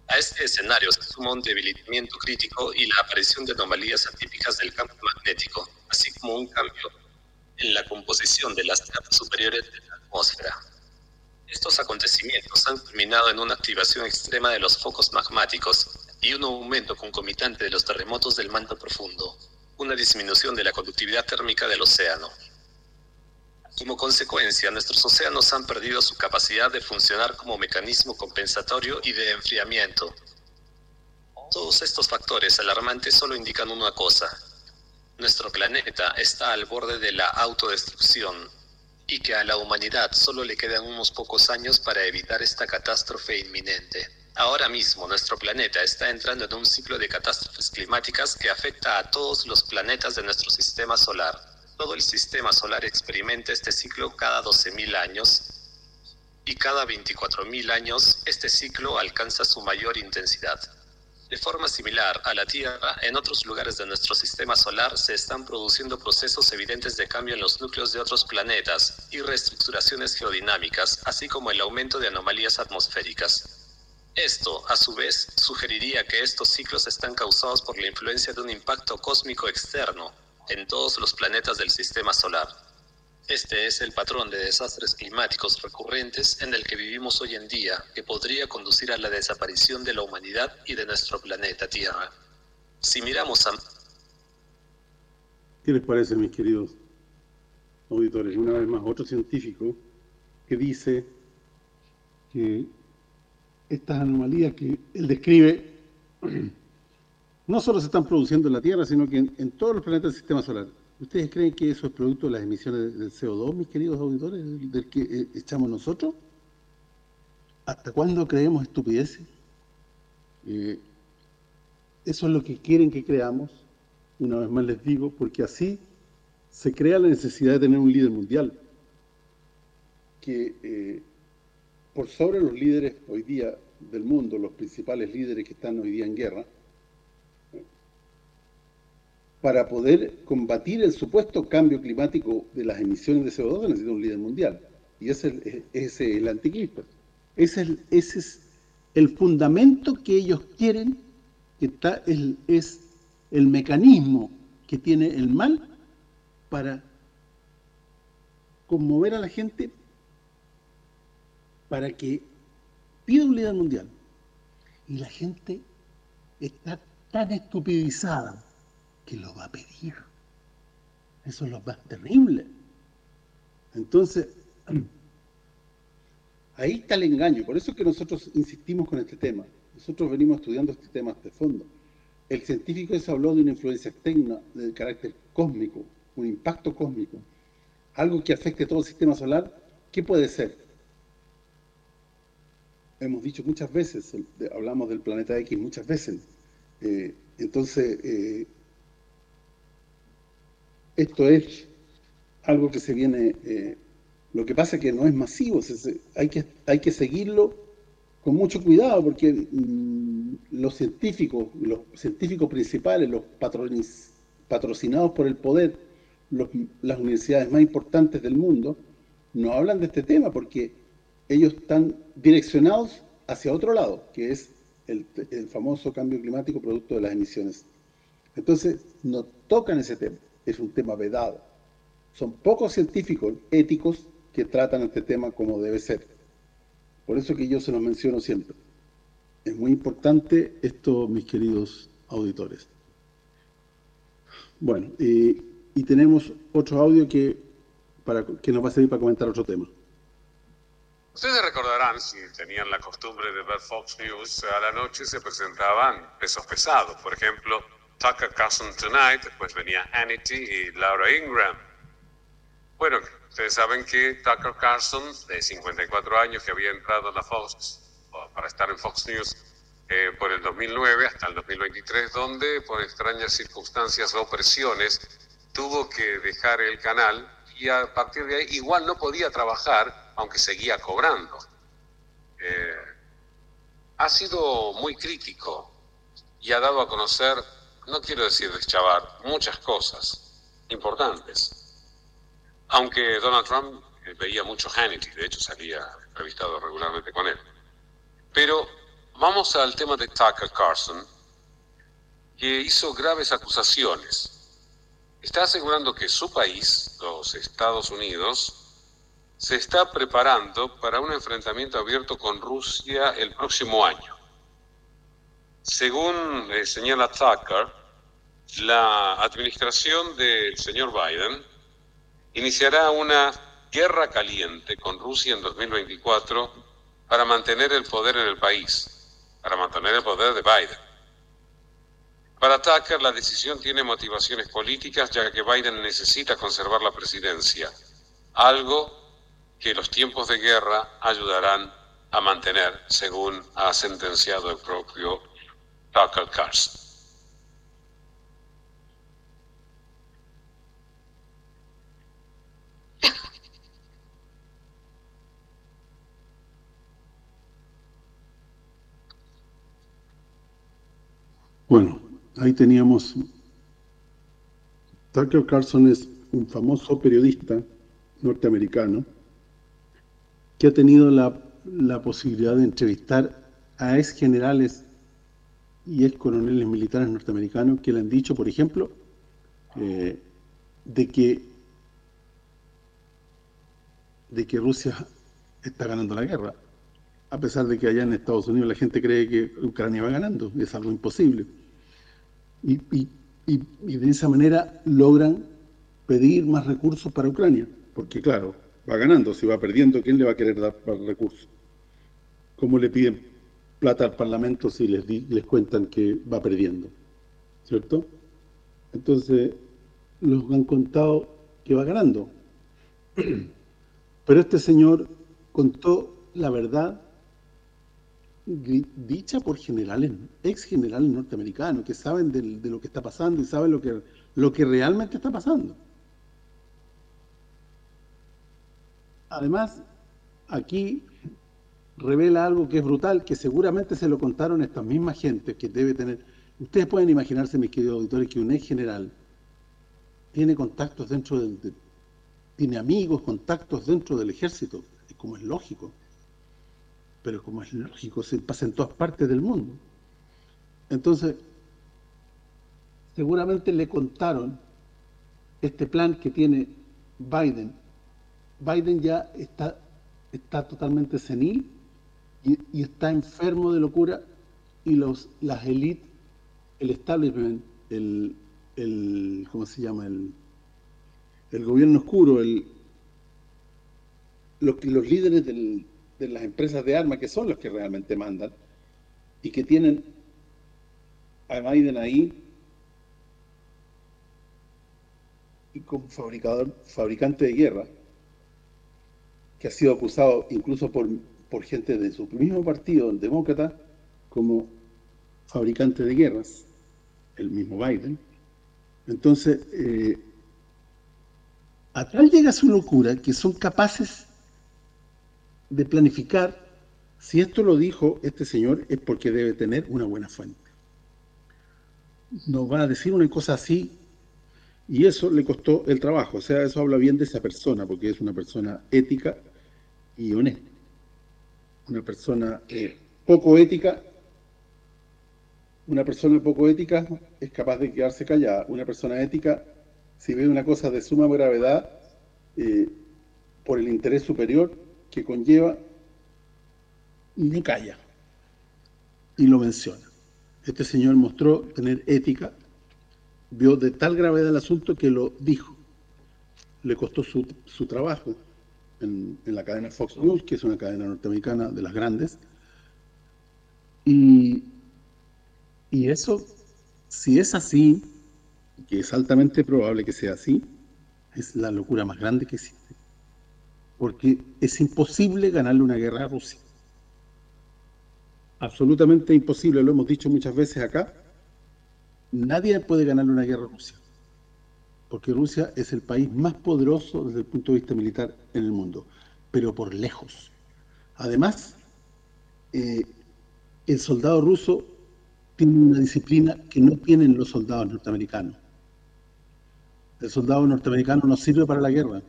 A este escenario se suma un debilitamiento crítico y la aparición de anomalías atípicas del campo magnético, así como un cambio en la composición de las capas superiores de la atmósfera. Estos acontecimientos han culminado en una activación extrema de los focos magmáticos y un aumento concomitante de los terremotos del manto profundo, una disminución de la conductividad térmica del océano. Como consecuencia, nuestros océanos han perdido su capacidad de funcionar como mecanismo compensatorio y de enfriamiento. Todos estos factores alarmantes solo indican una cosa. Nuestro planeta está al borde de la autodestrucción y que a la humanidad solo le quedan unos pocos años para evitar esta catástrofe inminente. Ahora mismo nuestro planeta está entrando en un ciclo de catástrofes climáticas que afecta a todos los planetas de nuestro sistema solar. Todo el sistema solar experimenta este ciclo cada 12.000 años y cada 24.000 años este ciclo alcanza su mayor intensidad. De forma similar a la Tierra, en otros lugares de nuestro sistema solar se están produciendo procesos evidentes de cambio en los núcleos de otros planetas y reestructuraciones geodinámicas, así como el aumento de anomalías atmosféricas. Esto, a su vez, sugeriría que estos ciclos están causados por la influencia de un impacto cósmico externo en todos los planetas del sistema solar. Este es el patrón de desastres climáticos recurrentes en el que vivimos hoy en día, que podría conducir a la desaparición de la humanidad y de nuestro planeta Tierra. Si miramos a... ¿Qué les parece, mis queridos auditores? Una vez más, otro científico que dice que estas anomalías que él describe [CLEARS THROAT] no solo se están produciendo en la Tierra, sino que en, todos los planetas del Sistema Solar. ¿Ustedes creen que eso es producto de las emisiones del CO2, mis queridos auditores, del que eh, echamos nosotros? ¿Hasta cuándo creemos estupideces? Eh, eso es lo que quieren que creamos, una vez más les digo, porque así se crea la necesidad de tener un líder mundial que eh, por sobre los líderes hoy día del mundo, los principales líderes que están hoy día en guerra, para poder combatir el supuesto cambio climático de las emisiones de CO2 necesita un líder mundial. Y ese es el, anticristo. Ese es, ese es el fundamento que ellos quieren, que está, es el mecanismo que tiene el mal para conmover a la gente para que pida un líder mundial. Y la gente está tan estupidizada que lo va a pedir. Eso es lo más terrible. Entonces, [CLEARS THROAT] ahí está el engaño. Por eso es que nosotros insistimos con este tema. Nosotros venimos estudiando este tema de fondo. El científico se habló de una influencia externa de carácter cósmico, un impacto cósmico, algo que afecte todo el sistema solar. ¿Qué puede ser? Hemos dicho muchas veces, hablamos del planeta X muchas veces. Eh, entonces, eh, esto es algo que se viene... Eh, lo que pasa es que no es masivo, hay que seguirlo con mucho cuidado porque mm, los científicos, los científicos principales, los patrocinados por el poder, las universidades más importantes del mundo, no hablan de este tema porque ellos están direccionados hacia otro lado, que es el, el famoso cambio climático producto de las emisiones. Entonces, no tocan ese tema es un tema vedado. Son pocos científicos éticos que tratan este tema como debe ser. Por eso que yo se los menciono siempre. Es muy importante esto, mis queridos auditores. Bueno, y tenemos otro audio que para que nos va a servir para comentar otro tema. Ustedes recordarán, si tenían la costumbre de ver Fox News, a la noche se presentaban pesos pesados. Por ejemplo, Tucker Carlson Tonight, después venía Hannity y Laura Ingram. Bueno, ustedes saben que Tucker Carlson, de 54 años, que había entrado a la Fox, para estar en Fox News eh, por el 2009 hasta el 2023, donde por extrañas circunstancias o presiones tuvo que dejar el canal y a partir de ahí igual no podía trabajar, aunque seguía cobrando. Eh, ha sido muy crítico y ha dado a conocer no quiero decir deschavar, muchas cosas importantes. Aunque Donald Trump eh, veía mucho Hannity, de hecho salía entrevistado regularmente con él. Pero vamos al tema de Tucker Carlson, que hizo graves acusaciones. Está asegurando que su país, los Estados Unidos, se está preparando para un enfrentamiento abierto con Rusia el próximo año. Según eh, señala Tucker, la administración del señor Biden iniciará una guerra caliente con Rusia en 2024 para mantener el poder en el país, para mantener el poder de Biden. Para Tucker, la decisión tiene motivaciones políticas, ya que Biden necesita conservar la presidencia, algo que los tiempos de guerra ayudarán a mantener, según ha sentenciado el propio Tucker Carlson. Bueno, ahí teníamos... Tucker Carlson es un famoso periodista norteamericano que ha tenido la, la posibilidad de entrevistar a ex generales y ex coroneles militares norteamericanos que le han dicho, por ejemplo, eh, de que de que Rusia está ganando la guerra, a pesar de que allá en Estados Unidos la gente cree que Ucrania va ganando, es algo imposible. Y, de esa manera logran pedir más recursos para Ucrania. Porque claro, va ganando, si va perdiendo, ¿quién le va a querer dar recursos? ¿Cómo le piden plata al Parlamento si les, les cuentan que va perdiendo? ¿Cierto? Entonces, los han contado que va ganando. Pero este señor contó la verdad dicha por generales, ex generales norteamericanos que saben de, lo que está pasando y saben lo que lo que realmente está pasando. Además, aquí revela algo que es brutal, que seguramente se lo contaron estas mismas gentes que debe tener... Ustedes pueden imaginarse, mis queridos auditores, que un ex general tiene contactos dentro del... tiene amigos, contactos dentro del ejército, como es lógico pero como es lógico, se pasa en todas partes del mundo. Entonces, seguramente le contaron este plan que tiene Biden. Biden ya está está totalmente senil y, está enfermo de locura y los las élites, el establishment, el, el ¿cómo se llama? el el gobierno oscuro, el los, los líderes del, de las empresas de armas que son los que realmente mandan y que tienen a Biden ahí y como fabricador, fabricante de guerra que ha sido acusado incluso por, por gente de su mismo partido, demócrata, como fabricante de guerras, el mismo Biden. Entonces, eh, a tal llega su locura que son capaces de planificar, si esto lo dijo este señor, es porque debe tener una buena fuente. Nos va a decir una cosa así, y eso le costó el trabajo. O sea, eso habla bien de esa persona, porque es una persona ética y honesta. Una persona eh, poco ética, una persona poco ética es capaz de quedarse callada. Una persona ética, si ve una cosa de suma gravedad, eh, por el interés superior, que conlleva no calla y lo menciona. Este señor mostró tener ética, vio de tal gravedad el asunto que lo dijo. Le costó su, su trabajo en, en, la cadena Fox News, que es una cadena norteamericana de las grandes. Y, y eso, si es así, que es altamente probable que sea así, es la locura más grande que existe porque es imposible ganarle una guerra a Rusia. Absolutamente imposible, lo hemos dicho muchas veces acá. Nadie puede ganarle una guerra a Rusia, porque Rusia es el país más poderoso desde el punto de vista militar en el mundo, pero por lejos. Además, eh, el soldado ruso tiene una disciplina que no tienen los soldados norteamericanos. El soldado norteamericano no sirve para la guerra,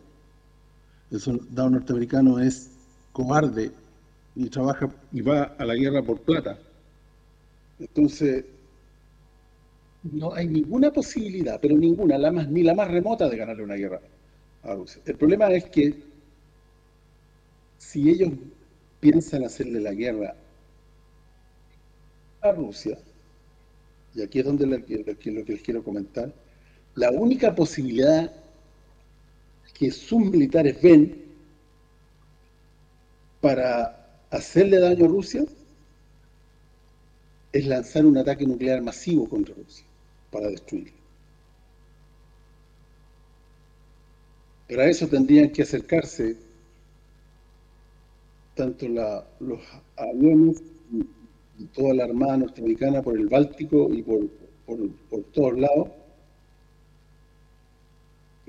el soldado norteamericano es cobarde y trabaja y va a la guerra por plata. Entonces, no hay ninguna posibilidad, pero ninguna, la más ni la más remota de ganarle una guerra a Rusia. El problema es que si ellos piensan hacerle la guerra a Rusia, y aquí es donde lo que les quiero comentar, la única posibilidad que sus militares ven para hacerle daño a Rusia es lanzar un ataque nuclear masivo contra Rusia para destruirla. Pero a eso tendrían que acercarse tanto los aviones y toda la armada norteamericana por el Báltico y por, por todos lados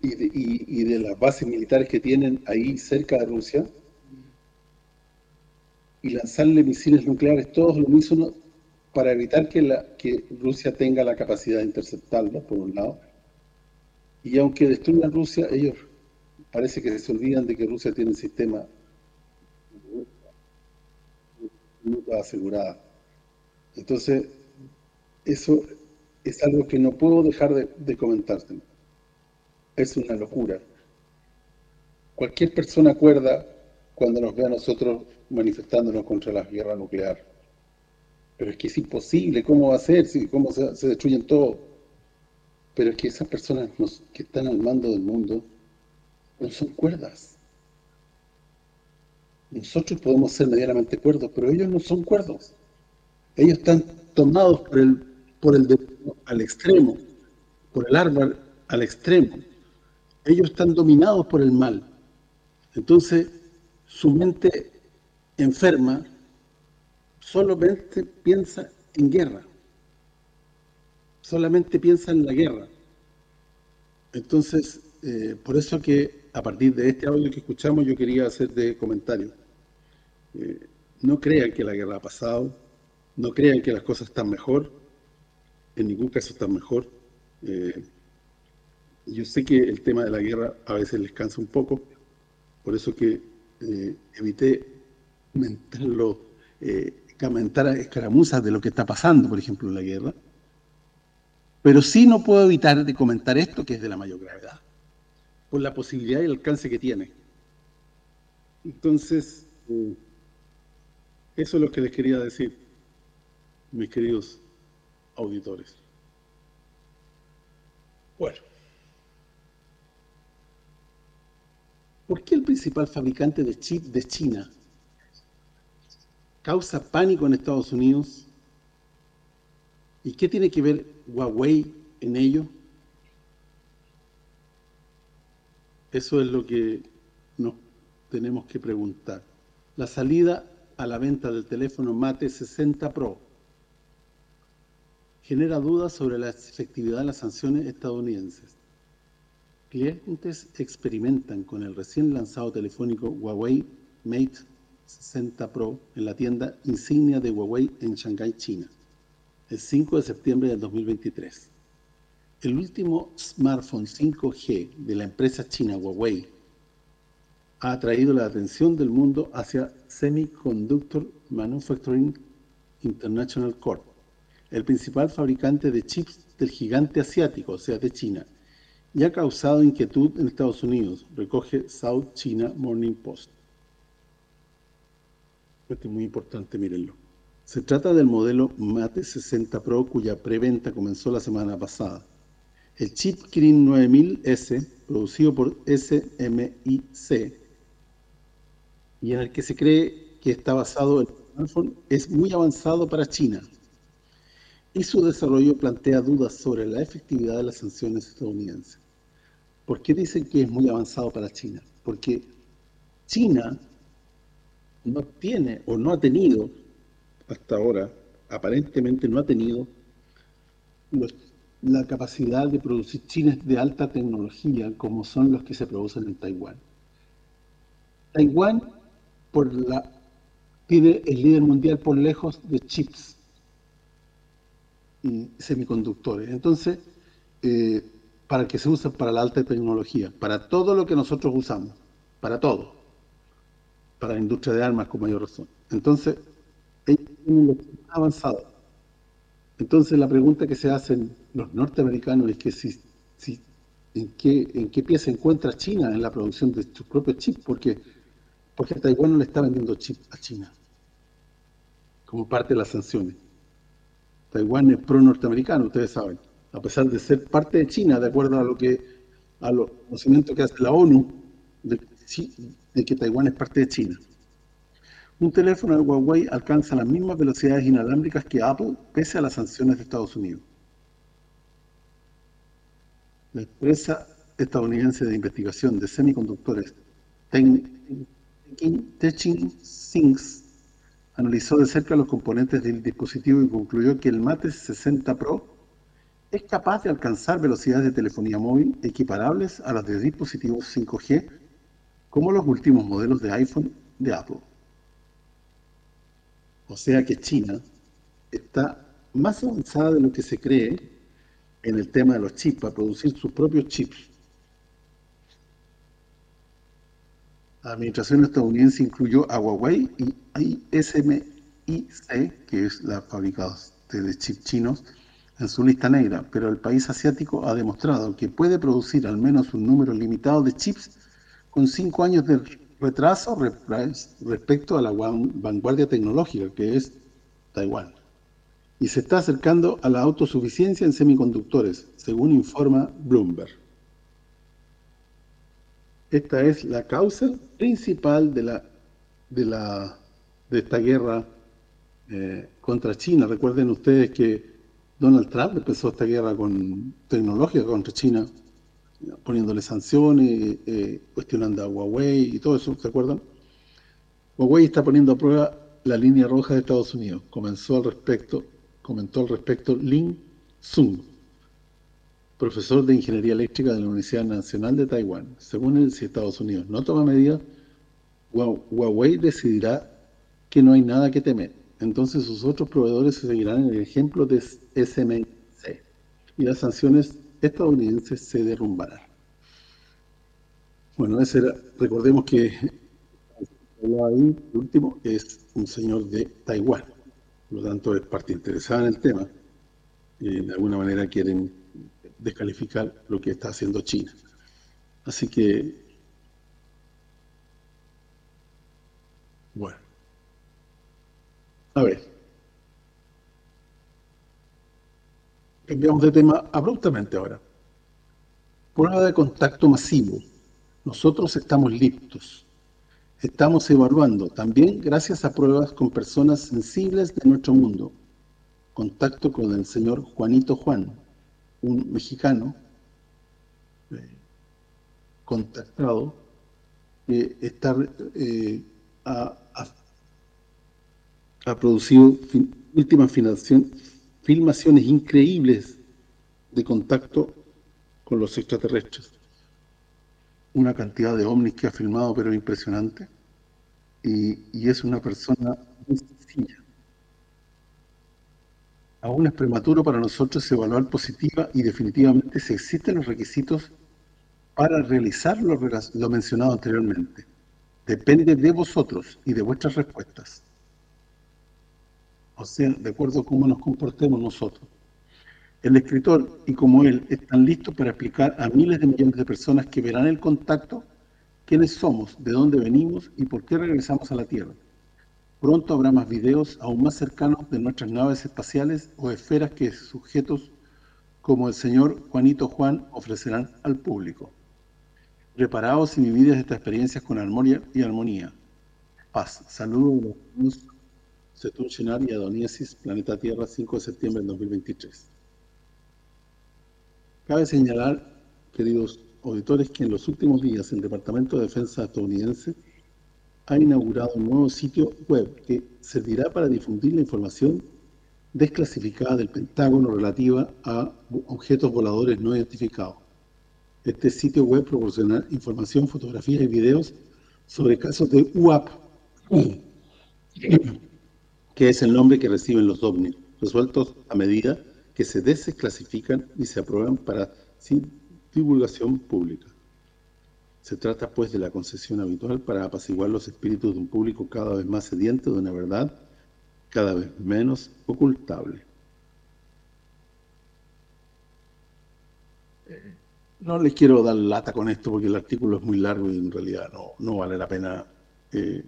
y de, las bases militares que tienen ahí cerca de Rusia y lanzarle misiles nucleares todos los mismos para evitar que la que Rusia tenga la capacidad de interceptarlos, por un lado. Y aunque destruyan Rusia, ellos parece que se olvidan de que Rusia tiene un sistema asegurada. Entonces, eso es algo que no puedo dejar de, de comentarte es una locura. Cualquier persona acuerda cuando nos ve a nosotros manifestándonos contra la guerra nuclear. Pero es que es imposible, ¿cómo va a ser? ¿Cómo se, destruyen todo? Pero es que esas personas que están al mando del mundo no son cuerdas. Nosotros podemos ser medianamente cuerdos, pero ellos no son cuerdos. Ellos están tomados por el por el al extremo, por el árbol al extremo. Ellos están dominados por el mal. Entonces, su mente enferma solamente piensa en guerra. Solamente piensa en la guerra. Entonces, eh, por eso que a partir de este audio que escuchamos yo quería hacer de comentario. Eh, no crean que la guerra ha pasado, no crean que las cosas están mejor, en ningún caso están mejor. Eh, yo sé que el tema de la guerra a veces les cansa un poco, por eso que evité comentarlo comentar escaramuzas de lo que está pasando, por ejemplo, en la guerra. Pero sí no puedo evitar de comentar esto, que es de la mayor gravedad, por la posibilidad y el alcance que tiene. Entonces, eh, eso es lo que les quería decir, mis queridos auditores. Bueno. ¿Por qué el principal fabricante de chips de China causa pánico en Estados Unidos. ¿Y qué tiene que ver Huawei en ello? Eso es lo que nos tenemos que preguntar. La salida a la venta del teléfono Mate 60 Pro genera dudas sobre la efectividad de las sanciones estadounidenses. Clientes experimentan con el recién lanzado telefónico Huawei Mate 60 Pro en la tienda insignia de Huawei en Shanghái, China, el 5 de septiembre del 2023. El último smartphone 5G de la empresa china Huawei ha atraído la atención del mundo hacia Semiconductor Manufacturing International Corp., el principal fabricante de chips del gigante asiático, o sea, de China, y ha causado inquietud en Estados Unidos, recoge South China Morning Post. Esto es muy importante, mírenlo. Se trata del modelo Mate 60 Pro cuya preventa comenzó la semana pasada. El chip Kirin 9000S, producido por SMIC, y en el que se cree que está basado el smartphone, es muy avanzado para China. Y su desarrollo plantea dudas sobre la efectividad de las sanciones estadounidenses. ¿Por qué dicen que es muy avanzado para China? Porque China no tiene o no ha tenido hasta ahora, aparentemente no ha tenido la capacidad de producir chiles de alta tecnología como son los que se producen en Taiwán. Taiwán por la tiene el líder mundial por lejos de chips y semiconductores. Entonces, eh, para que se usen para la alta tecnología, para todo lo que nosotros usamos, para todo para la industria de armas con mayor razón. Entonces, ellos tienen lo avanzado. Entonces, la pregunta que se hacen los norteamericanos es que si, si en qué en pie se encuentra China en la producción de sus propios chips, porque porque Taiwán no le está vendiendo chips a China como parte de las sanciones. Taiwán es pro-norteamericano, ustedes saben, a pesar de ser parte de China, de acuerdo a lo que a los conocimientos que hace la ONU, de, de que Taiwán es parte de China. Un teléfono de Huawei alcanza las mismas velocidades inalámbricas que Apple, pese a las sanciones de Estados Unidos. La empresa estadounidense de investigación de semiconductores Techin Things analizó de cerca los componentes del dispositivo y concluyó que el Mate 60 Pro es capaz de alcanzar velocidades de telefonía móvil equiparables a las de dispositivos 5G como los últimos modelos de iPhone de Apple. O sea que China está más avanzada de lo que se cree en el tema de los chips, para producir sus propios chips. La administración estadounidense incluyó a Huawei y SMIC, que es la fabricadora de chips chinos, en su lista negra, pero el país asiático ha demostrado que puede producir al menos un número limitado de chips con cinco años de retraso respecto a la vanguardia tecnológica que es Taiwán. y se está acercando a la autosuficiencia en semiconductores, según informa Bloomberg. Esta es la causa principal de la de la de esta guerra eh, contra China. Recuerden ustedes que Donald Trump empezó esta guerra con tecnología contra China, poniéndole sanciones, eh, cuestionando a Huawei y todo eso, ¿se acuerdan? Huawei está poniendo a prueba la línea roja de Estados Unidos. Comenzó al respecto, comentó al respecto Lin Sung, profesor de Ingeniería Eléctrica de la Universidad Nacional de Taiwán. Según él, si Estados Unidos no toma medidas, Huawei decidirá que no hay nada que temer. Entonces sus otros proveedores seguirán el ejemplo de SMC y las sanciones estadounidenses se derrumbarán. Bueno, ese era, recordemos que el último, es un señor de Taiwán. Por lo tanto, es parte interesada en el tema. Y de alguna manera quieren descalificar lo que está haciendo China. Así que, bueno. A ver. Cambiamos de tema abruptamente ahora. Prueba de contacto masivo. Nosotros estamos listos. Estamos evaluando, también gracias a pruebas con personas sensibles de nuestro mundo. Contacto con el señor Juanito Juan, un mexicano eh, contactado que está eh, ha, producido últimas filmaciones increíbles de contacto con los extraterrestres una cantidad de ovnis que ha filmado, pero impresionante. Y, es una persona muy sencilla. Aún es prematuro para nosotros evaluar positiva y definitivamente si existen los requisitos para realizar lo, lo mencionado anteriormente. Depende de vosotros y de vuestras respuestas. O sea, de acuerdo a cómo nos comportemos nosotros. El escritor y como él están listos para explicar a miles de millones de personas que verán el contacto quiénes somos, de dónde venimos y por qué regresamos a la Tierra. Pronto habrá más videos aún más cercanos de nuestras naves espaciales o esferas que sujetos como el señor Juanito Juan ofrecerán al público. Preparados y vividas estas experiencias con armonía y armonía. Paz. Saludos Setún Shenar y Adoniesis, Planeta Tierra, 5 de septiembre del 2023. Cabe señalar, queridos auditores, que en los últimos días el Departamento de Defensa estadounidense ha inaugurado un nuevo sitio web que servirá para difundir la información desclasificada del Pentágono relativa a objetos voladores no identificados. Este sitio web proporciona información, fotografías y videos sobre casos de UAP, [COUGHS] [COUGHS] que es el nombre que reciben los ovnis, resueltos a medida que se desclasifican y se aprueban para divulgación pública. Se trata, pues, de la concesión habitual para apaciguar los espíritus de un público cada vez más sediente de una verdad cada vez menos ocultable. No les quiero dar lata con esto porque el artículo es muy largo y en realidad no, vale la pena eh,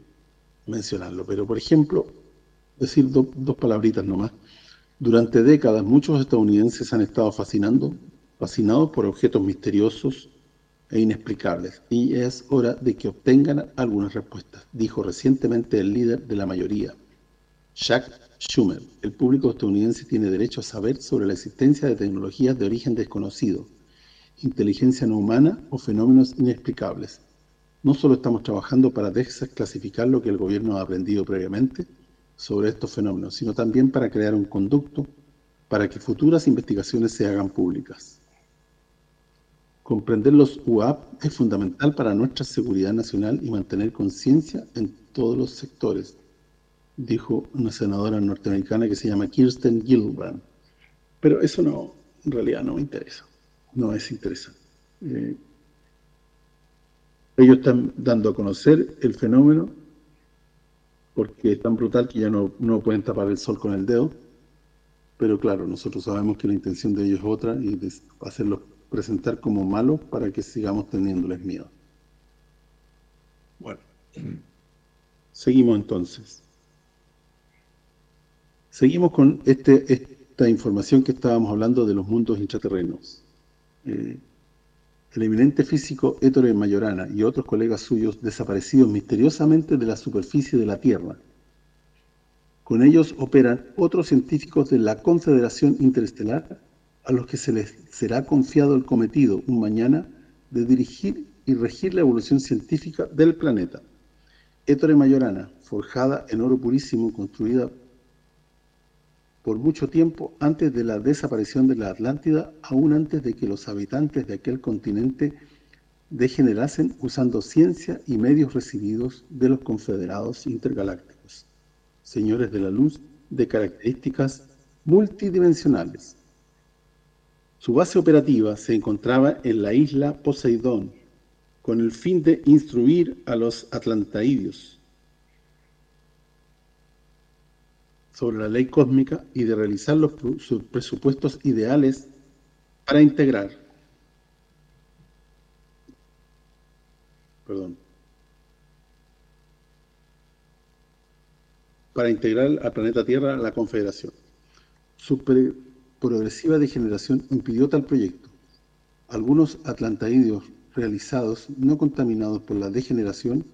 mencionarlo. Pero, por ejemplo, decir dos palabritas nomás. Durante décadas muchos estadounidenses han estado fascinando, fascinados por objetos misteriosos e inexplicables, y es hora de que obtengan algunas respuestas, dijo recientemente el líder de la mayoría, Jack Schumer. El público estadounidense tiene derecho a saber sobre la existencia de tecnologías de origen desconocido, inteligencia no humana o fenómenos inexplicables. No solo estamos trabajando para desclasificar lo que el gobierno ha aprendido previamente, sobre estos fenómenos, sino también para crear un conducto para que futuras investigaciones se hagan públicas. Comprender los UAP es fundamental para nuestra seguridad nacional y mantener conciencia en todos los sectores, dijo una senadora norteamericana que se llama Kirsten Gillibrand. Pero eso no, en realidad no me interesa, no es interesante. Eh, ellos están dando a conocer el fenómeno porque es tan brutal que ya no, no pueden tapar el sol con el dedo. Pero claro, nosotros sabemos que la intención de ellos es otra y es hacerlos presentar como malos para que sigamos teniéndoles miedo. Bueno, [CLEARS THROAT] seguimos entonces. Seguimos con este, esta información que estábamos hablando de los mundos intraterrenos. Eh, el eminente físico Ettore Mayorana y otros colegas suyos desaparecidos misteriosamente de la superficie de la Tierra. Con ellos operan otros científicos de la Confederación Interestelar a los que se les será confiado el cometido un mañana de dirigir y regir la evolución científica del planeta. Ettore Mayorana, forjada en oro purísimo, construida por mucho tiempo antes de la desaparición de la Atlántida, aún antes de que los habitantes de aquel continente degenerasen usando ciencia y medios recibidos de los confederados intergalácticos, señores de la luz de características multidimensionales. Su base operativa se encontraba en la isla Poseidón, con el fin de instruir a los atlantaídeos sobre la ley cósmica y de realizar los presupuestos ideales para integrar perdón para integrar al planeta Tierra a la Confederación. Su progresiva degeneración impidió tal proyecto. Algunos atlantaídeos realizados, no contaminados por la degeneración,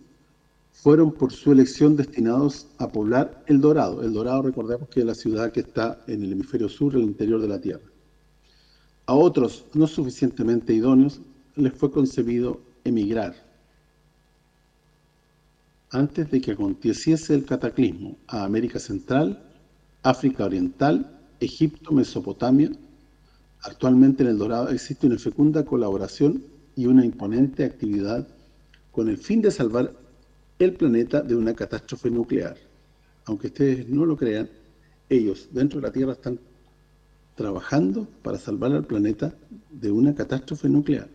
fueron por su elección destinados a poblar El Dorado. El Dorado, recordemos que es la ciudad que está en el hemisferio sur, el interior de la Tierra. A otros, no suficientemente idóneos, les fue concebido emigrar. Antes de que aconteciese el cataclismo a América Central, África Oriental, Egipto, Mesopotamia, actualmente en El Dorado existe una fecunda colaboración y una imponente actividad con el fin de salvar el planeta de una catástrofe nuclear. Aunque ustedes no lo crean, ellos dentro de la Tierra están trabajando para salvar al planeta de una catástrofe nuclear.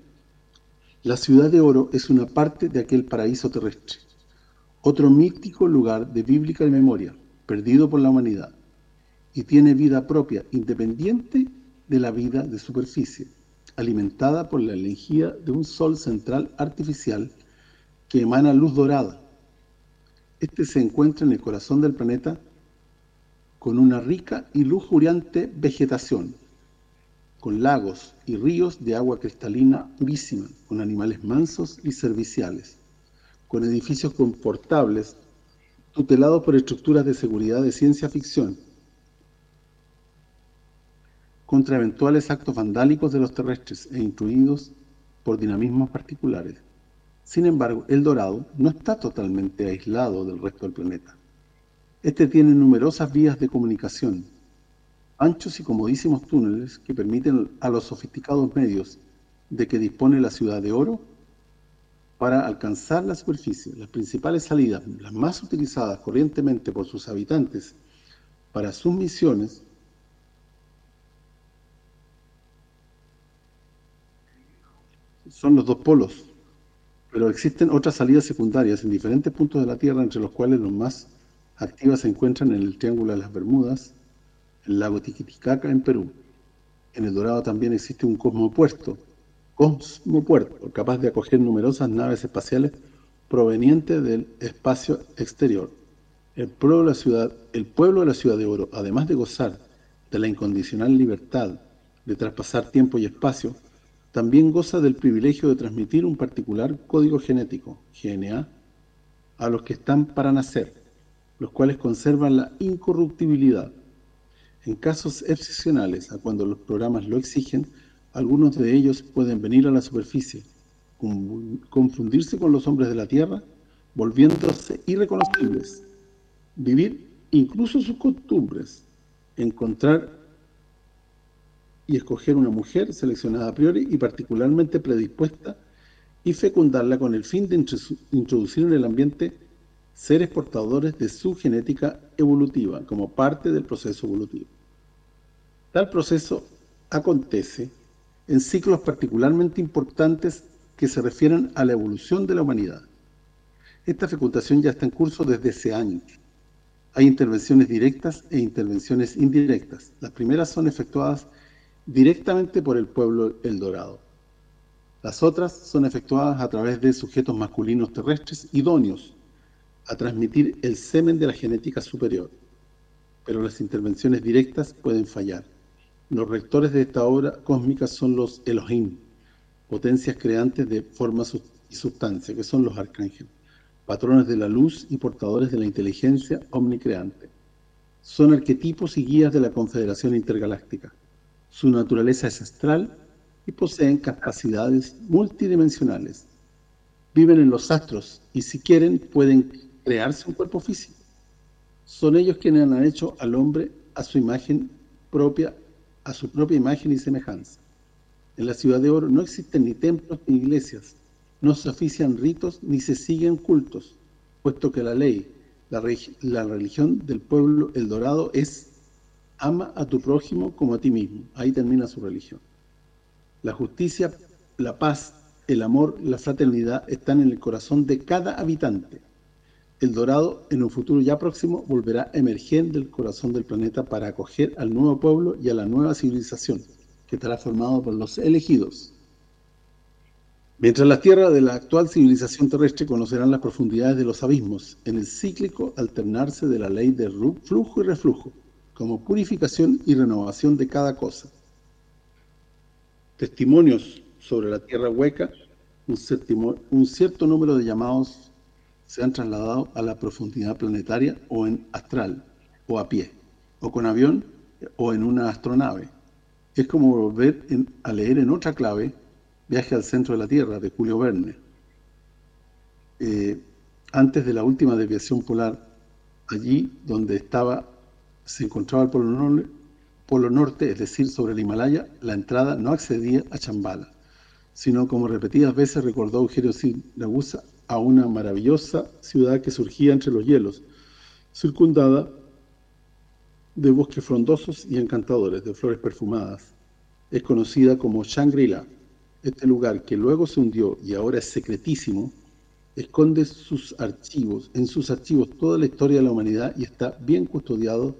La ciudad de oro es una parte de aquel paraíso terrestre, otro mítico lugar de bíblica memoria, perdido por la humanidad, y tiene vida propia, independiente de la vida de superficie alimentada por la energía de un sol central artificial que emana luz dorada. Este se encuentra en el corazón del planeta con una rica y lujuriante vegetación, con lagos y ríos de agua cristalina purísima, con animales mansos y serviciales, con edificios confortables, tutelados por estructuras de seguridad de ciencia ficción, contra eventuales actos vandálicos de los terrestres e incluidos por dinamismos particulares. Sin embargo, el Dorado no está totalmente aislado del resto del planeta. Este tiene numerosas vías de comunicación, anchos y comodísimos túneles que permiten a los sofisticados medios de que dispone la ciudad de oro para alcanzar la superficie. Las principales salidas, las más utilizadas corrientemente por sus habitantes para sus misiones, son los dos polos, pero existen otras salidas secundarias en diferentes puntos de la Tierra, entre los cuales los más activas se encuentran en el Triángulo de las Bermudas, el lago Tiquiticaca en Perú. En El Dorado también existe un cosmopuerto, cosmopuerto, capaz de acoger numerosas naves espaciales provenientes del espacio exterior. El pueblo la ciudad, el pueblo de la ciudad de Oro, además de gozar de la incondicional libertad de traspasar tiempo y espacio, también goza del privilegio de transmitir un particular código genético, GNA, a los que están para nacer, los cuales conservan la incorruptibilidad. En casos excepcionales, a cuando los programas lo exigen, algunos de ellos pueden venir a la superficie, confundirse con los hombres de la Tierra, volviéndose irreconocibles, vivir incluso sus costumbres, encontrar y escoger una mujer seleccionada a priori y particularmente predispuesta y fecundarla con el fin de introducir en el ambiente seres portadores de su genética evolutiva como parte del proceso evolutivo. Tal proceso acontece en ciclos particularmente importantes que se refieren a la evolución de la humanidad. Esta fecundación ya está en curso desde ese año. Hay intervenciones directas e intervenciones indirectas. Las primeras son efectuadas directamente por el pueblo El Dorado. Las otras son efectuadas a través de sujetos masculinos terrestres idóneos a transmitir el semen de la genética superior. pero las intervenciones directas pueden fallar. Los rectores de esta obra cósmica son los Elohim, potencias creantes de forma y sustancia, que son los arcángeles, patrones de la luz y portadores de la inteligencia omnicreante. Son arquetipos y guías de la Confederación Intergaláctica. Su naturaleza es astral y poseen capacidades multidimensionales. Viven en los astros y si quieren pueden crearse un cuerpo físico. Son ellos quienes han hecho al hombre a su imagen propia, a su propia imagen y semejanza. En la ciudad de oro no existen ni templos ni iglesias, no se ofician ritos ni se siguen cultos, puesto que la ley, la, la religión del pueblo El Dorado es ama a tu prójimo como a ti mismo. Ahí termina su religión. La justicia, la paz, el amor, la fraternidad están en el corazón de cada habitante. El Dorado, en un futuro ya próximo, volverá a emerger del corazón del planeta para acoger al nuevo pueblo y a la nueva civilización, que estará formado por los elegidos. Mientras las tierras de la actual civilización terrestre conocerán las profundidades de los abismos, en el cíclico alternarse de la ley de flujo y reflujo, como purificación y renovación de cada cosa. Testimonios sobre la tierra hueca, un, cierto número de llamados se han trasladado a la profundidad planetaria o en astral, o a pie, o con avión, o en una astronave. Es como volver a leer en otra clave Viaje al centro de la Tierra, de Julio Verne. Eh, antes de la última desviación polar, allí donde estaba se encontraba el polo norte, es decir, sobre el Himalaya, la entrada no accedía a Chambala, sino como repetidas veces recordó Eugenio Siragusa a una maravillosa ciudad que surgía entre los hielos, circundada de bosques frondosos y encantadores, de flores perfumadas. Es conocida como Shangri-La. Este lugar, que luego se hundió y ahora es secretísimo, esconde sus archivos, en sus archivos toda la historia de la humanidad y está bien custodiado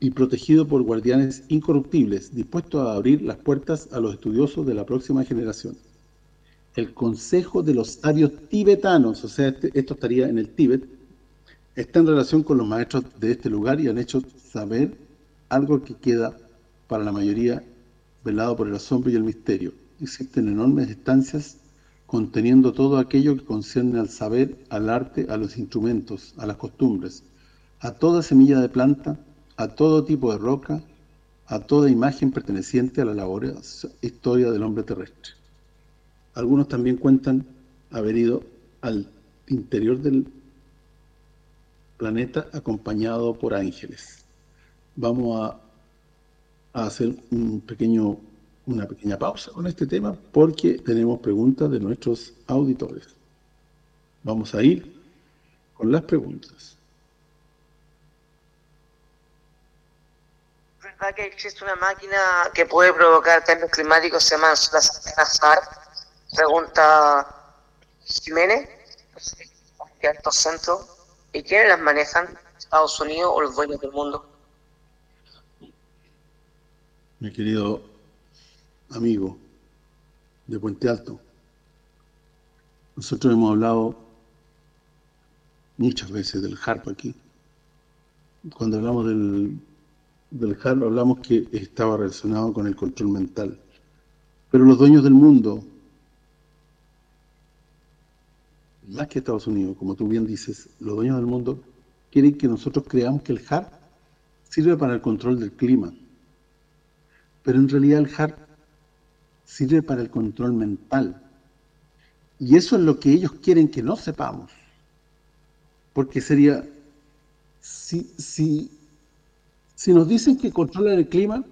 y protegido por guardianes incorruptibles, dispuestos a abrir las puertas a los estudiosos de la próxima generación. El Consejo de los Sabios Tibetanos, o sea, este, esto estaría en el Tíbet, está en relación con los maestros de este lugar y han hecho saber algo que queda para la mayoría velado por el asombro y el misterio existen enormes estancias conteniendo todo aquello que concierne al saber, al arte, a los instrumentos, a las costumbres, a toda semilla de planta, a todo tipo de roca, a toda imagen perteneciente a la laboriosa historia del hombre terrestre. Algunos también cuentan haber ido al interior del planeta acompañado por ángeles. Vamos a, a hacer un pequeño una pequeña pausa con este tema porque tenemos preguntas de nuestros auditores. Vamos a ir con las preguntas. ¿Verdad que existe una máquina que puede provocar cambios climáticos? Se llama las SAR. Pregunta Jiménez, de Alto. ¿Y quiénes las manejan? ¿Estados Unidos o los dueños del mundo? Mi querido amigo de Puente Alto. Nosotros hemos hablado muchas veces del HARP aquí. Cuando hablamos del, del HARP hablamos que estaba relacionado con el control mental. Pero los dueños del mundo, más que Estados Unidos, como tú bien dices, los dueños del mundo quieren que nosotros creamos que el HARP sirve para el control del clima. Pero en realidad el HARP sirve para el control mental. Y eso es lo que ellos quieren que no sepamos. Porque sería, si, si, si nos dicen que controlan el clima,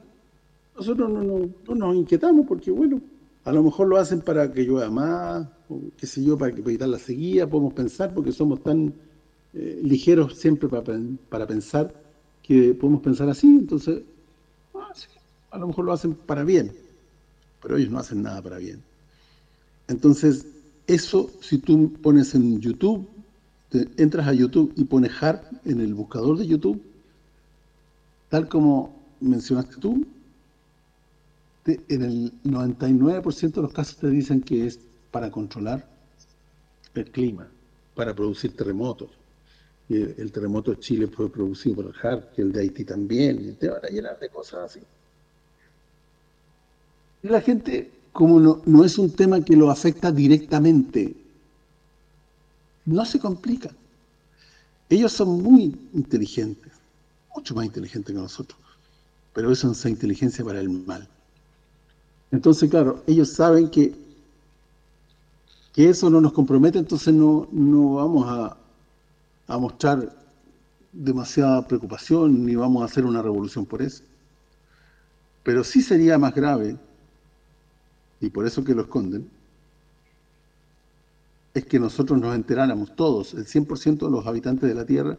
nosotros no, nos inquietamos porque, bueno, a lo mejor lo hacen para que llueva más, o qué sé yo, para, que, evitar la sequía, podemos pensar, porque somos tan eh, ligeros siempre para, para pensar, que podemos pensar así, entonces, ah, a lo mejor lo hacen para bien pero ellos no hacen nada para bien. Entonces, eso, si tú pones en YouTube, entras a YouTube y pones HARP en el buscador de YouTube, tal como mencionaste tú, en el 99% de los casos te dicen que es para controlar el clima, para producir terremotos, el terremoto de Chile fue producido por el que el de Haití también, te van a llenar de cosas así. Y la gente, como no es un tema que lo afecta directamente, no se complica. Ellos son muy inteligentes, mucho más inteligentes que nosotros, pero eso es inteligencia para el mal. Entonces, claro, ellos saben que, que eso no nos compromete, entonces no, no vamos a, a mostrar demasiada preocupación ni vamos a hacer una revolución por eso. Pero sí sería más grave, y por eso que lo esconden, es que nosotros nos enteráramos todos, el 100% de los habitantes de la Tierra,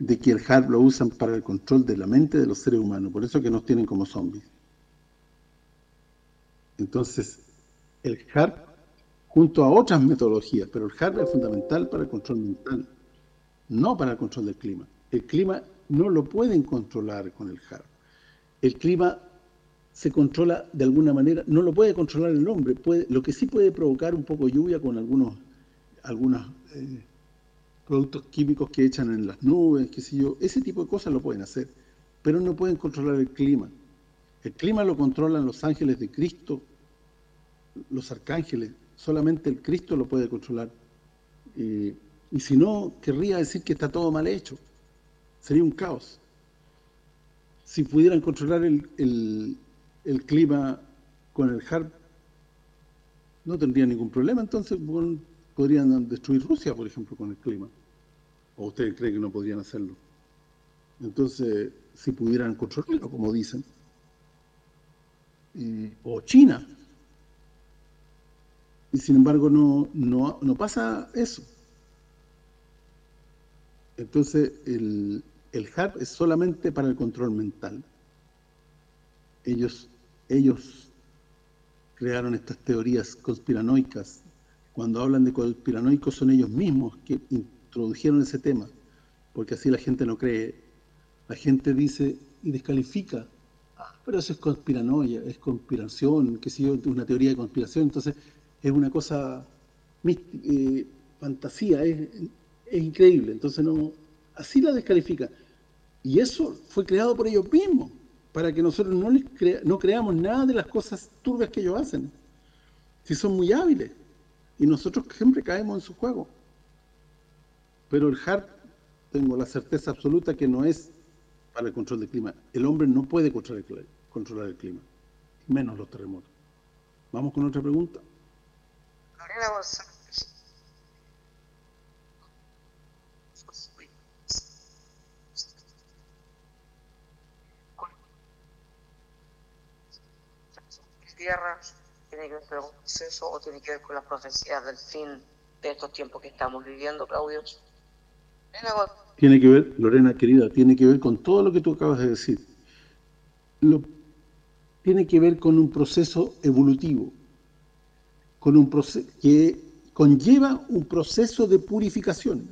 de que el HARP lo usan para el control de la mente de los seres humanos, por eso que nos tienen como zombies. Entonces, el HARP, junto a otras metodologías, pero el HARP es fundamental para el control mental, no para el control del clima. El clima no lo pueden controlar con el HARP. El clima se controla de alguna manera, no lo puede controlar el hombre, puede, lo que sí puede provocar un poco lluvia con algunos algunos eh, productos químicos que echan en las nubes, qué sé yo, ese tipo de cosas lo pueden hacer, pero no pueden controlar el clima. El clima lo controlan los ángeles de Cristo, los arcángeles, solamente el Cristo lo puede controlar. y si no, querría decir que está todo mal hecho. Sería un caos. Si pudieran controlar el, clima con el HARP, no tendría ningún problema. Entonces podrían destruir Rusia, por ejemplo, con el clima. ¿O ustedes creen que no podrían hacerlo? Entonces, si pudieran controlarlo, como dicen, o China. Y sin embargo no, no, no pasa eso. Entonces el, el HARP es solamente para el control mental. Ellos ellos crearon estas teorías conspiranoicas. Cuando hablan de conspiranoicos son ellos mismos que introdujeron ese tema, porque así la gente no cree. La gente dice y descalifica pero eso es conspiranoia, es conspiración, que sé yo, una teoría de conspiración, entonces es una cosa eh, fantasía, es, increíble, entonces no así la descalifica. Y eso fue creado por ellos mismos, para que nosotros no les no creamos nada de las cosas turbias que ellos hacen. Si son muy hábiles, y nosotros siempre caemos en su juego. Pero el HARP, tengo la certeza absoluta que no es para el control del clima. El hombre no puede controlar el, controlar el clima, menos los terremotos. ¿Vamos con otra pregunta? Lorena González. Tierra tiene que ver con el proceso o tiene que ver con las profecías del fin de estos tiempos que estamos viviendo, Claudio. Tiene que ver, Lorena querida, tiene que ver con todo lo que tú acabas de decir. Lo, tiene que ver con un proceso evolutivo, con un proceso que conlleva un proceso de purificación,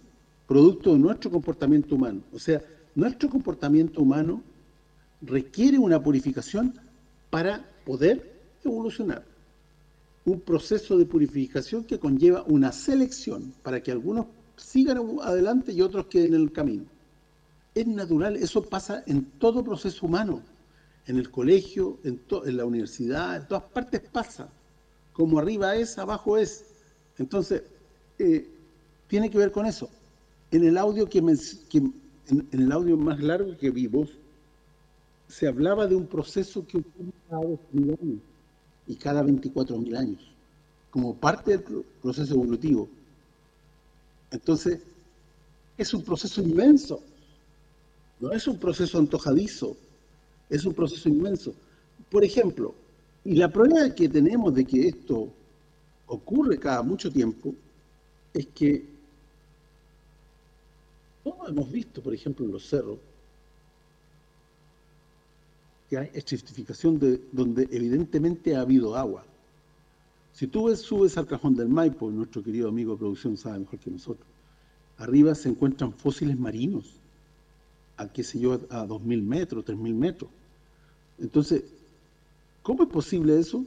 producto de nuestro comportamiento humano. O sea, nuestro comportamiento humano requiere una purificación para poder evolucionar. Un proceso de purificación que conlleva una selección para que algunos sigan adelante y otros queden en el camino. Es natural, eso pasa en todo proceso humano, en el colegio, en, en la universidad, en todas partes pasa. Como arriba es, abajo es. Entonces, eh, tiene que ver con eso. En el audio que, en, el audio más largo que vimos, se hablaba de un proceso que ocurre cada 2.000 años y cada 24.000 años, como parte del proceso evolutivo. Entonces, es un proceso inmenso. No es un proceso antojadizo, es un proceso inmenso. Por ejemplo, y la prueba que tenemos de que esto ocurre cada mucho tiempo es que todos hemos visto, por ejemplo, en los cerros, que hay estratificación de, donde evidentemente ha habido agua. Si tú subes al cajón del Maipo, nuestro querido amigo de producción sabe mejor que nosotros, arriba se encuentran fósiles marinos, a qué sé yo, a 2.000 metros, 3.000 metros. Entonces, ¿cómo es posible eso?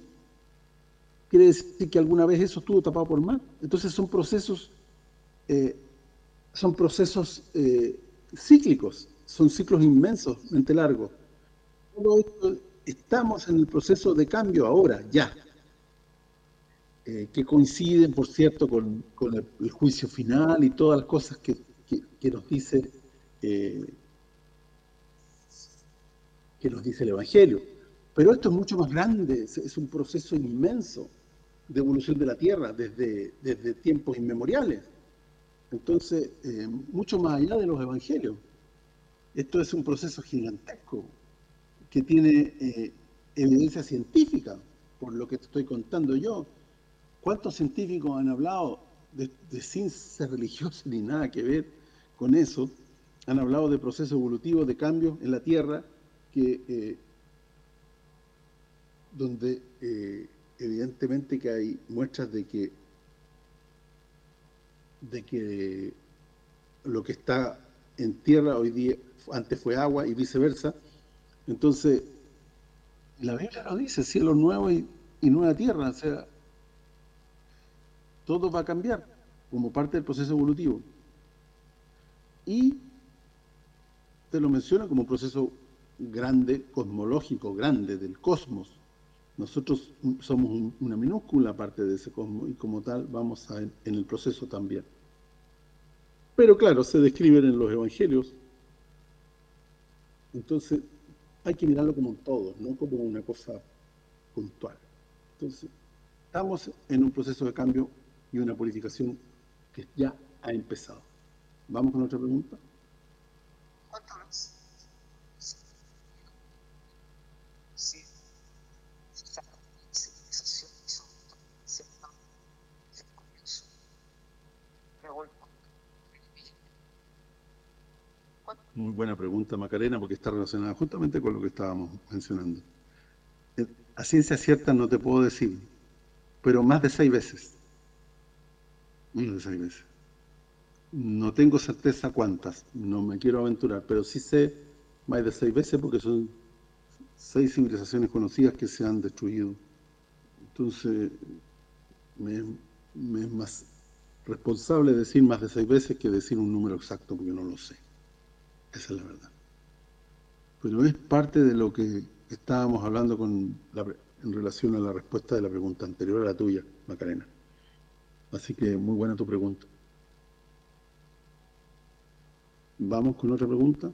Quiere decir que alguna vez eso estuvo tapado por mar. Entonces son procesos eh, son procesos eh, cíclicos, son ciclos inmensamente largos. Todo esto, estamos en el proceso de cambio ahora, ya. Eh, que coinciden, por cierto, con, el, juicio final y todas las cosas que, nos dice eh, que nos dice el Evangelio. Pero esto es mucho más grande, es, un proceso inmenso de evolución de la Tierra desde, desde tiempos inmemoriales. Entonces, eh, mucho más allá de los Evangelios. Esto es un proceso gigantesco que tiene evidencia científica, por lo que te estoy contando yo, ¿Cuántos científicos han hablado, de, sin ser religiosos ni nada que ver con eso, han hablado de procesos evolutivos, de cambios en la Tierra, que eh, donde eh, evidentemente que hay muestras de que de que lo que está en tierra hoy día antes fue agua y viceversa. Entonces, la Biblia lo dice, cielo nuevo y nueva tierra, o sea, todo va a cambiar como parte del proceso evolutivo. Y te lo menciono como un proceso grande, cosmológico, grande, del cosmos. Nosotros somos una minúscula parte de ese cosmos y como tal vamos a en, en el proceso también. Pero claro, se describen en los evangelios. Entonces, hay que mirarlo como todo, no como una cosa puntual. Entonces, estamos en un proceso de cambio y una purificación que ya ha empezado. ¿Vamos con otra pregunta? Muy buena pregunta, Macarena, porque está relacionada justamente con lo que estábamos mencionando. Eh, a ciencia cierta no te puedo decir, pero más de seis veces seis veces. No tengo certeza cuántas, no me quiero aventurar, pero sí sé más de seis veces porque son seis civilizaciones conocidas que se han destruido. Entonces, me, es más responsable decir más de seis veces que decir un número exacto porque no lo sé. Esa es la verdad. Pero es parte de lo que estábamos hablando con en relación a la respuesta de la pregunta anterior a la tuya, Macarena. Así que muy buena tu pregunta. ¿Vamos con otra pregunta?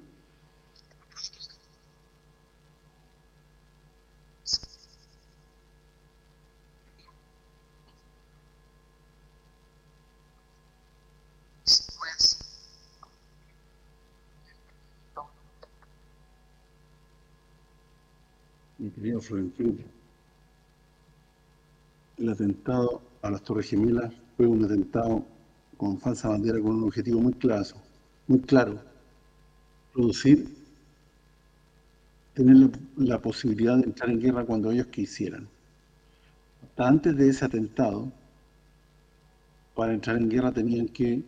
Mi querido Florentino, el atentado a las Torres Gemelas fue un atentado con falsa bandera con un objetivo muy claro, muy claro, producir, tener la, posibilidad de entrar en guerra cuando ellos quisieran. Hasta antes de ese atentado, para entrar en guerra tenían que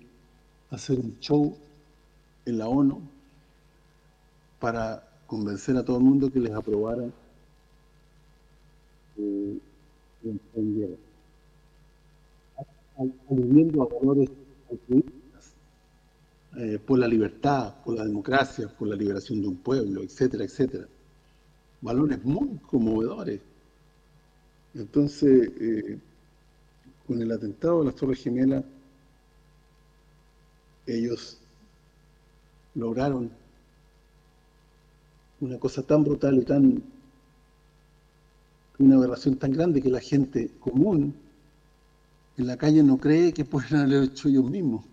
hacer un show en la ONU para convencer a todo el mundo que les aprobara eh, en guerra aludiendo a valores eh, por la libertad, por la democracia, por la liberación de un pueblo, etcétera, etcétera. Valores muy conmovedores. Entonces, eh, con el atentado de las Torres Gemelas, ellos lograron una cosa tan brutal y tan una aberración tan grande que la gente común en la calle no cree que pueden haberlo hecho ellos mismos.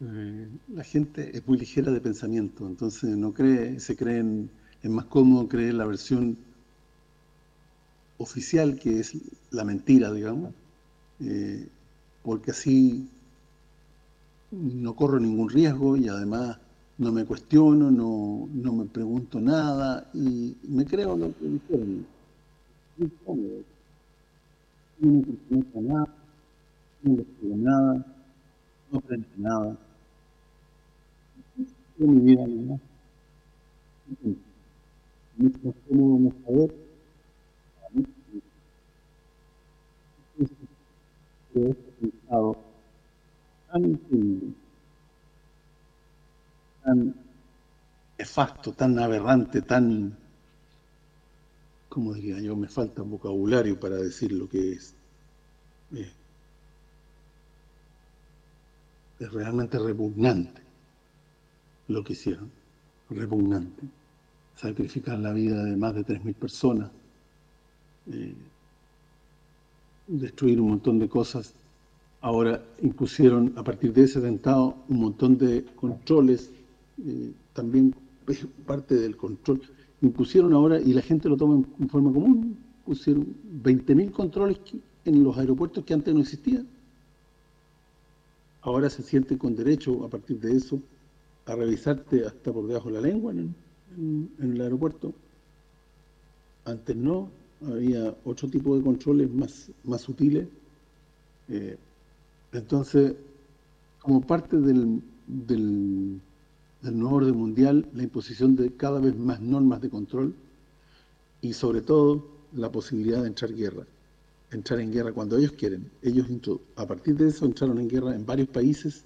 Eh, la gente es muy ligera de pensamiento, entonces no cree, se creen, es más cómodo creer la versión oficial, que es la mentira, digamos, eh, porque así no corro ningún riesgo y además no me cuestiono, no, no me pregunto nada y me creo lo que dijeron no me nada, no investigo nada, no aprende nada. Yo mi vida ¿no? Mucho más cómodo no saber, que este pensado tan increíble, tan nefasto, tan aberrante, tan... ¿Cómo diría yo? Me falta un vocabulario para decir lo que es. Eh, es realmente repugnante lo que hicieron. Repugnante. Sacrificar la vida de más de 3.000 personas. Eh, destruir un montón de cosas. Ahora impusieron, a partir de ese atentado, un montón de controles, eh, también [LAUGHS] parte del control. Impusieron ahora, y la gente lo toma en forma común, pusieron 20.000 controles en los aeropuertos que antes no existían. Ahora se sienten con derecho, a partir de eso, a revisarte hasta por debajo de la lengua en, el aeropuerto. Antes no, había otro tipo de controles más, más sutiles. Eh, entonces, como parte del, del, del nuevo orden mundial, la imposición de cada vez más normas de control y sobre todo la posibilidad de entrar guerra entrar en guerra cuando ellos quieren. Ellos a partir de eso entraron en guerra en varios países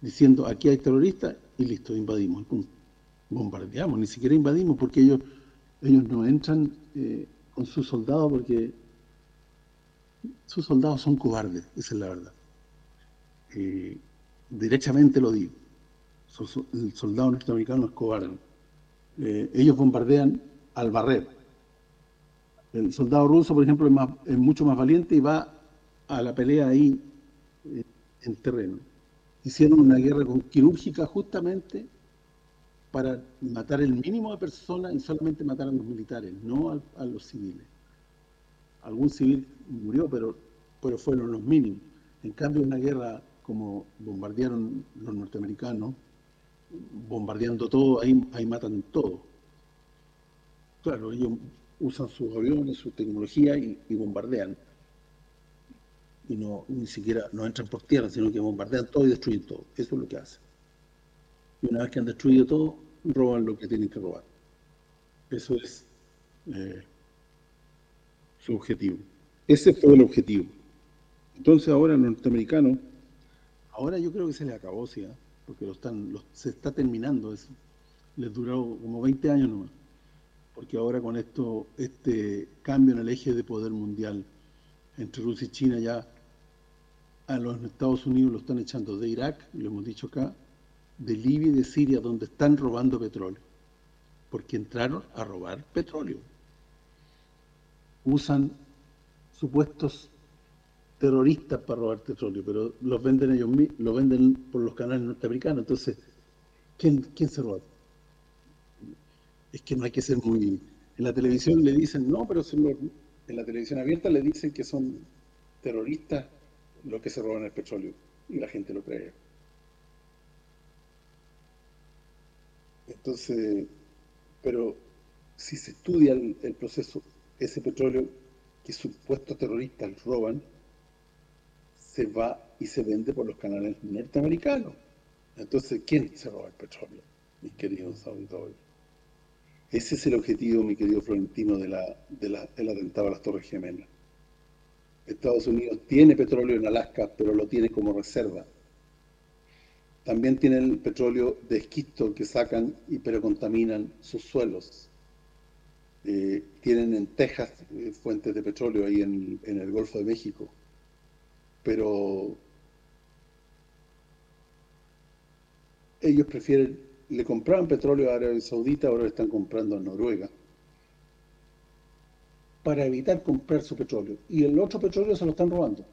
diciendo aquí hay terroristas y listo, invadimos. Bombardeamos, ni siquiera invadimos porque ellos ellos no entran eh, con sus soldados porque sus soldados son cobardes, esa es la verdad. Eh, directamente lo digo. El soldado norteamericano es cobarde. Eh, ellos bombardean al barrer, el soldado ruso, por ejemplo, es, mucho más valiente y va a la pelea ahí eh, en terreno. Hicieron una guerra quirúrgica justamente para matar el mínimo de personas y solamente matar a los militares, no a, los civiles. Algún civil murió, pero, pero fueron los mínimos. En cambio, una guerra como bombardearon los norteamericanos, bombardeando todo, ahí, ahí matan todo. Claro, ellos usan sus aviones, su tecnología y, bombardean. Y no ni siquiera no entran por tierra, sino que bombardean todo y destruyen todo. Eso es lo que hacen. Y una vez que han destruido todo, roban lo que tienen que robar. Eso es eh, su objetivo. Ese fue el objetivo. Entonces ahora los norteamericanos, ahora yo creo que se les acabó, ¿sí? ¿Ah? Porque lo están, se está terminando eso. Les duró como 20 años nomás porque ahora con esto este cambio en el eje de poder mundial entre Rusia y China ya a los Estados Unidos lo están echando de Irak, lo hemos dicho acá, de Libia y de Siria, donde están robando petróleo, porque entraron a robar petróleo. Usan supuestos terroristas para robar petróleo, pero los venden ellos lo venden por los canales norteamericanos. Entonces, ¿quién, quién se roba? es que no hay que ser muy... En la televisión le dicen, no, pero en la televisión abierta le dicen que son terroristas los que se roban el petróleo, y la gente lo cree. Entonces, pero si se estudia el, proceso, ese petróleo que supuestos terroristas roban, se va y se vende por los canales norteamericanos. Entonces, ¿quién se roba el petróleo? Mis queridos auditores. Ese es el objetivo, mi querido Florentino, de la, del atentado a las Torres Gemelas. Estados Unidos tiene petróleo en Alaska, pero lo tiene como reserva. También tiene el petróleo de esquisto que sacan, y pero contaminan sus suelos. Eh, tienen en Texas eh, fuentes de petróleo ahí en, en el Golfo de México. Pero ellos prefieren le compraban petróleo a Arabia Saudita, ahora le están comprando a Noruega, para evitar comprar su petróleo. Y el otro petróleo se lo están robando,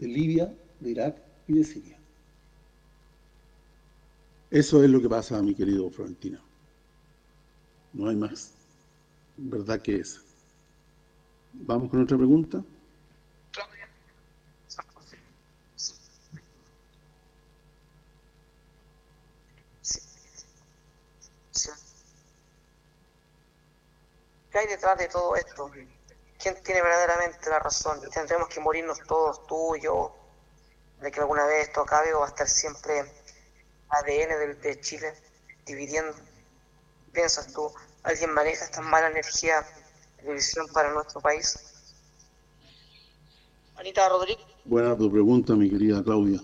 de Libia, de Irak y de Siria. Eso es lo que pasa, mi querido Florentino. No hay más. ¿Verdad que es? ¿Vamos con otra pregunta? ¿Qué hay detrás de todo esto? ¿Quién tiene verdaderamente la razón? ¿Tendremos que morirnos todos, tú, yo, de que alguna vez esto acabe o va a estar siempre ADN de, Chile dividiendo? ¿Piensas tú, alguien maneja esta mala energía de división para nuestro país? Anita Rodríguez. Buena tu pregunta, mi querida Claudia.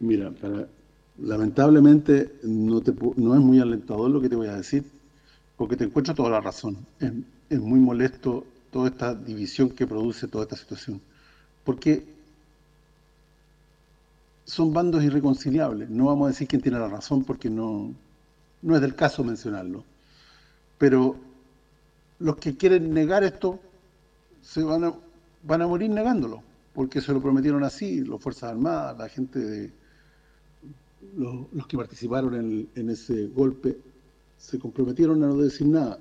Mira, para, lamentablemente no, es muy alentador lo que te voy a decir, porque te encuentro toda la razón. Es, es muy molesto toda esta división que produce toda esta situación. Porque son bandos irreconciliables. No vamos a decir quién tiene la razón porque no, no es del caso mencionarlo. Pero los que quieren negar esto se van a, van a morir negándolo, porque se lo prometieron así, las Fuerzas Armadas, la gente de los, que participaron en, ese golpe, se comprometieron a no decir nada,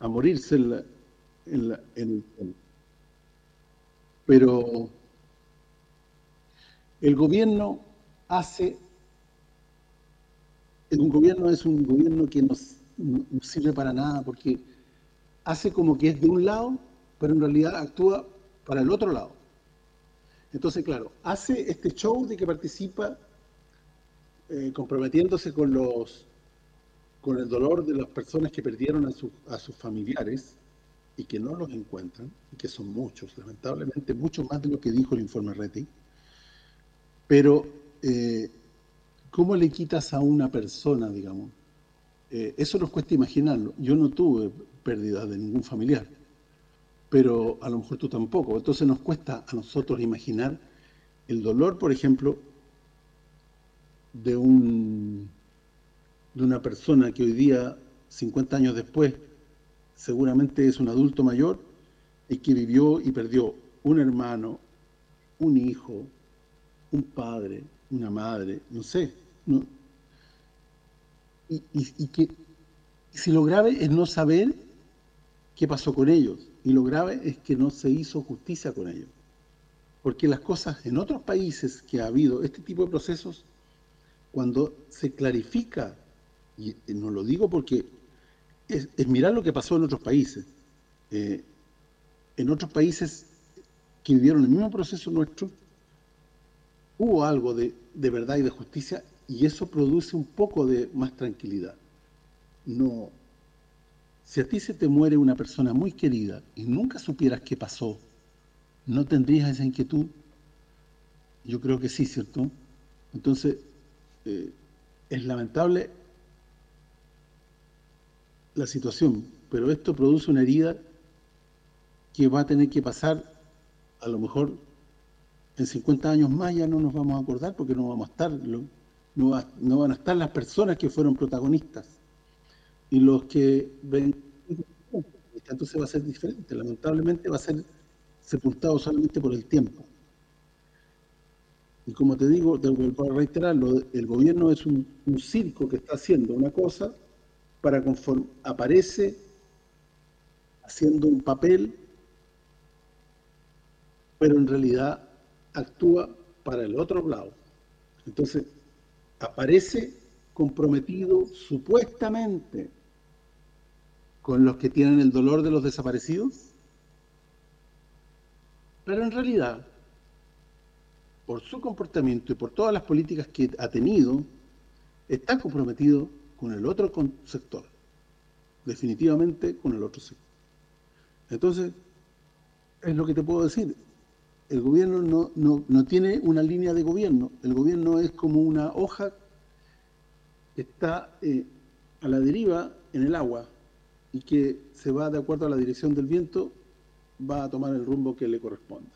a morirse en, la, en, en el... Pero el gobierno hace, un gobierno es un gobierno que no, sirve para nada porque hace como que es de un lado, pero en realidad actúa para el otro lado. Entonces, claro, hace este show de que participa eh, comprometiéndose con los con el dolor de las personas que perdieron a, a sus familiares y que no los encuentran, y que son muchos, lamentablemente, mucho más de lo que dijo el informe Reti, pero, eh, ¿cómo le quitas a una persona, digamos? Eh, eso nos cuesta imaginarlo. Yo no tuve pérdida de ningún familiar, pero a lo mejor tú tampoco. Entonces nos cuesta a nosotros imaginar el dolor, por ejemplo, de un de una persona que hoy día, 50 años después, seguramente es un adulto mayor y que vivió y perdió un hermano, un hijo, un padre, una madre, no sé. y, que si lo grave es no saber qué pasó con ellos. Y lo grave es que no se hizo justicia con ellos. Porque las cosas en otros países que ha habido este tipo de procesos, cuando se clarifica, y no lo digo porque es, mirar lo que pasó en otros países. Eh, en otros países que vivieron el mismo proceso nuestro, hubo algo de, verdad y de justicia y eso produce un poco de más tranquilidad. No, si a ti se te muere una persona muy querida y nunca supieras qué pasó, ¿no tendrías esa inquietud? Yo creo que sí, ¿cierto? Entonces, eh, es lamentable la situación, pero esto produce una herida que va a tener que pasar a lo mejor en 50 años más ya no nos vamos a acordar porque no vamos a estar, no, no van a estar las personas que fueron protagonistas. Y los que ven, entonces va a ser diferente, lamentablemente va a ser sepultado solamente por el tiempo. Y como te digo, te vuelvo a reiterarlo, el gobierno es un, un circo que está haciendo una cosa para conforme aparece haciendo un papel, pero en realidad actúa para el otro lado. Entonces, aparece comprometido supuestamente con los que tienen el dolor de los desaparecidos, pero en realidad, por su comportamiento y por todas las políticas que ha tenido, está comprometido con el otro sector, definitivamente con el otro sector. Entonces, es lo que te puedo decir, el gobierno no, tiene una línea de gobierno, el gobierno es como una hoja que está eh, a la deriva en el agua y que se va de acuerdo a la dirección del viento, va a tomar el rumbo que le corresponda.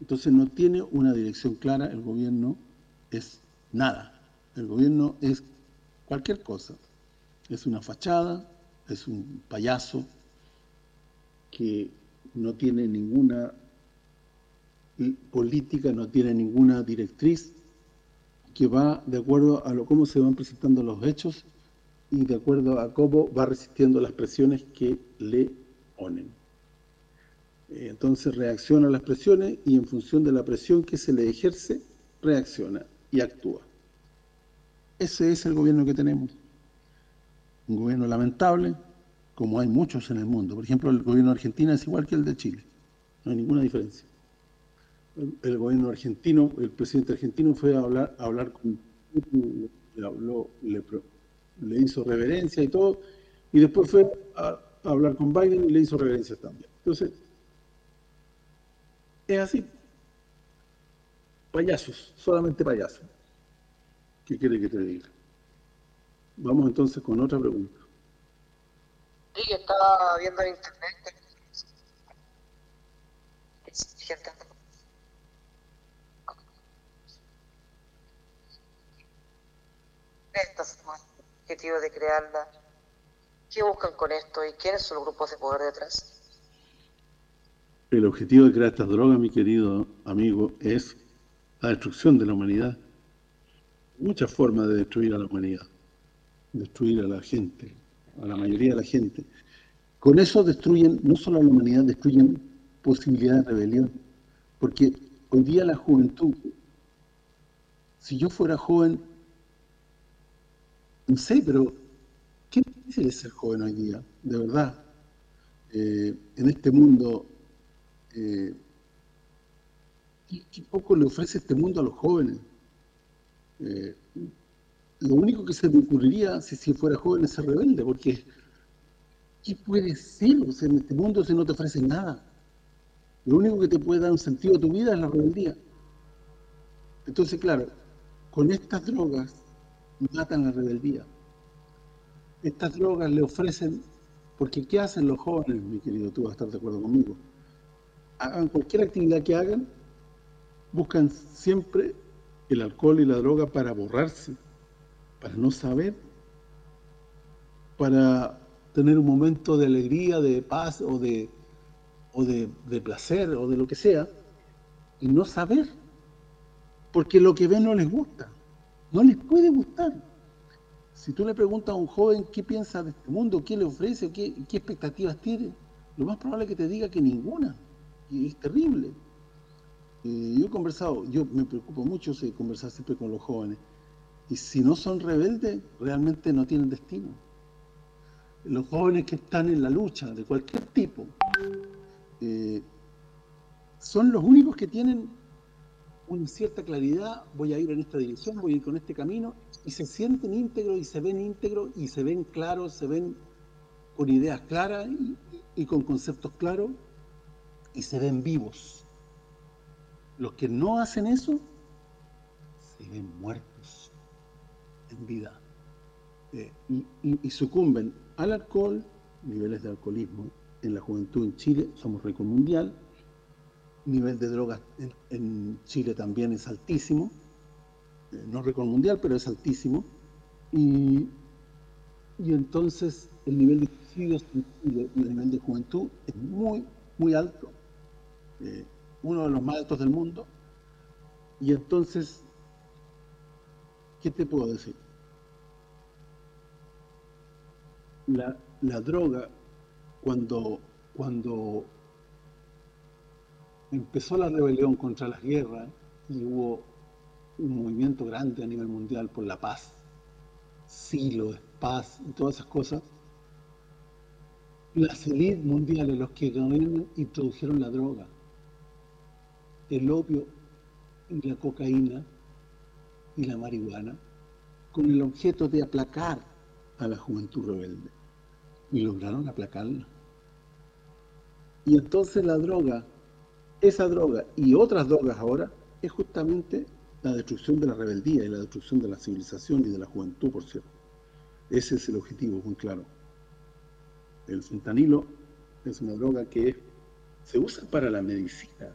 Entonces no tiene una dirección clara, el gobierno es nada, el gobierno es cualquier cosa, es una fachada, es un payaso que no tiene ninguna política, no tiene ninguna directriz que va de acuerdo a lo cómo se van presentando los hechos y de acuerdo a cómo va resistiendo las presiones que le ponen. Eh, entonces reacciona a las presiones y en función de la presión que se le ejerce, reacciona y actúa. Ese es el gobierno que tenemos. Un gobierno lamentable, como hay muchos en el mundo. Por ejemplo, el gobierno de Argentina es igual que el de Chile. No hay ninguna diferencia el gobierno argentino, el presidente argentino fue a hablar a hablar con le, habló, le, hizo reverencia y todo, y después fue a, hablar con Biden y le hizo reverencia también. Entonces, es así. payasos, solamente payasos. ¿Qué quiere que te diga? Vamos entonces con otra pregunta. Sí, estaba viendo en internet gente estas objetivo de crearla ¿qué buscan con esto y quiénes son los grupos de poder detrás? El objetivo de crear estas drogas, mi querido amigo, es la destrucción de la humanidad. Muchas formas de destruir a la humanidad, destruir a la gente, a la mayoría de la gente. Con eso destruyen, no solo a la humanidad, destruyen posibilidad de rebelión. Porque hoy día la juventud, si yo fuera joven, no sé, pero ¿qué difícil ser joven hoy día? De verdad. Eh, en este mundo, eh, ¿qué, poco le ofrece este mundo a los jóvenes? Eh, lo único que se me ocurriría si, si fuera joven es ser rebelde, porque ¿qué puede ser? O sea, en este mundo se no te ofrece nada. Lo único que te puede dar un sentido a tu vida es la rebeldía. Entonces, claro, con estas drogas matan la rebeldía. Estas drogas le ofrecen, porque ¿qué hacen los jóvenes, mi querido? Tú vas a estar de acuerdo conmigo. Hagan cualquier actividad que hagan, buscan siempre el alcohol y la droga para borrarse, para no saber, para tener un momento de alegría, de paz o de o de, placer o de lo que sea y no saber porque lo que ven no les gusta no les puede gustar. Si tú le preguntas a un joven qué piensa de este mundo, qué le ofrece, qué, expectativas tiene lo más probable es que te diga que ninguna y es terrible. Eh, yo he conversado, yo me preocupo mucho de conversar siempre con los jóvenes y si no son rebeldes realmente no tienen destino. Los jóvenes que están en la lucha de cualquier tipo eh, son los únicos que tienen una cierta claridad, voy a ir en esta dirección, voy a ir con este camino, y se sienten íntegros y se ven íntegros y se ven claros, se ven con ideas claras y, con conceptos claros y se ven vivos. Los que no hacen eso se ven muertos en vida eh, y sucumben al alcohol, niveles de alcoholismo, en la juventud en Chile, somos récord mundial, nivel de drogas en, Chile también es altísimo, eh, no récord mundial, pero es altísimo, y, entonces el nivel de suicidios y el nivel de juventud es muy, muy alto, eh, uno de los más altos del mundo, y entonces, ¿qué te puedo decir? La, la droga cuando, cuando empezó la rebelión contra las guerras y hubo un movimiento grande a nivel mundial por la paz, silo, paz y todas esas cosas, las élites mundiales, los que gobiernan, introdujeron la droga, el opio la cocaína y la marihuana, con el objeto de aplacar a la juventud rebelde y lograron aplacarla. Y entonces la droga, esa droga y otras drogas ahora, es justamente la destrucción de la rebeldía y la destrucción de la civilización y de la juventud, por cierto. Ese es el objetivo, muy claro. El fentanilo es una droga que se usa para la medicina,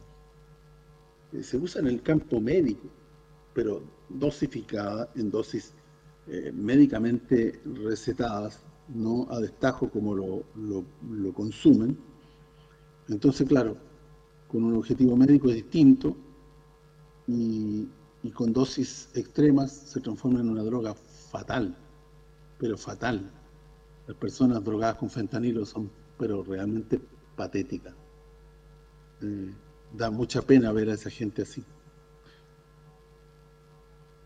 eh, se usa en el campo médico, pero dosificada en dosis eh, médicamente recetadas no a destajo como lo, lo, consumen. Entonces, claro, con un objetivo médico distinto y, con dosis extremas se transforma en una droga fatal, pero fatal. Las personas drogadas con fentanilo son pero realmente patéticas. Eh, da mucha pena ver a esa gente así.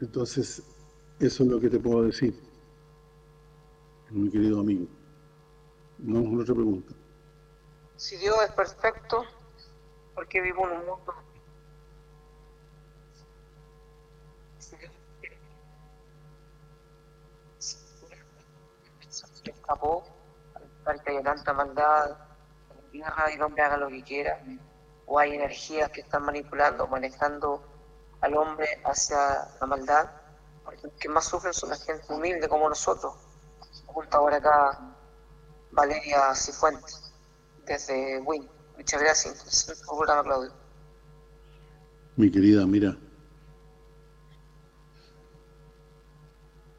Entonces, eso es lo que te puedo decir mi querido amigo. Vamos con otra pregunta. Si Dios es perfecto, ¿por qué vivo en un mundo se escapó que haya tanta maldad en haga lo que quiera o hay energías que están manipulando manejando al hombre hacia la maldad, porque los que más sufren son la gente humilde como nosotros. Oculta ahora acá Valeria Cifuentes, desde Win. Muchas gracias. Interesante programa, Claudio. Mi querida, mira.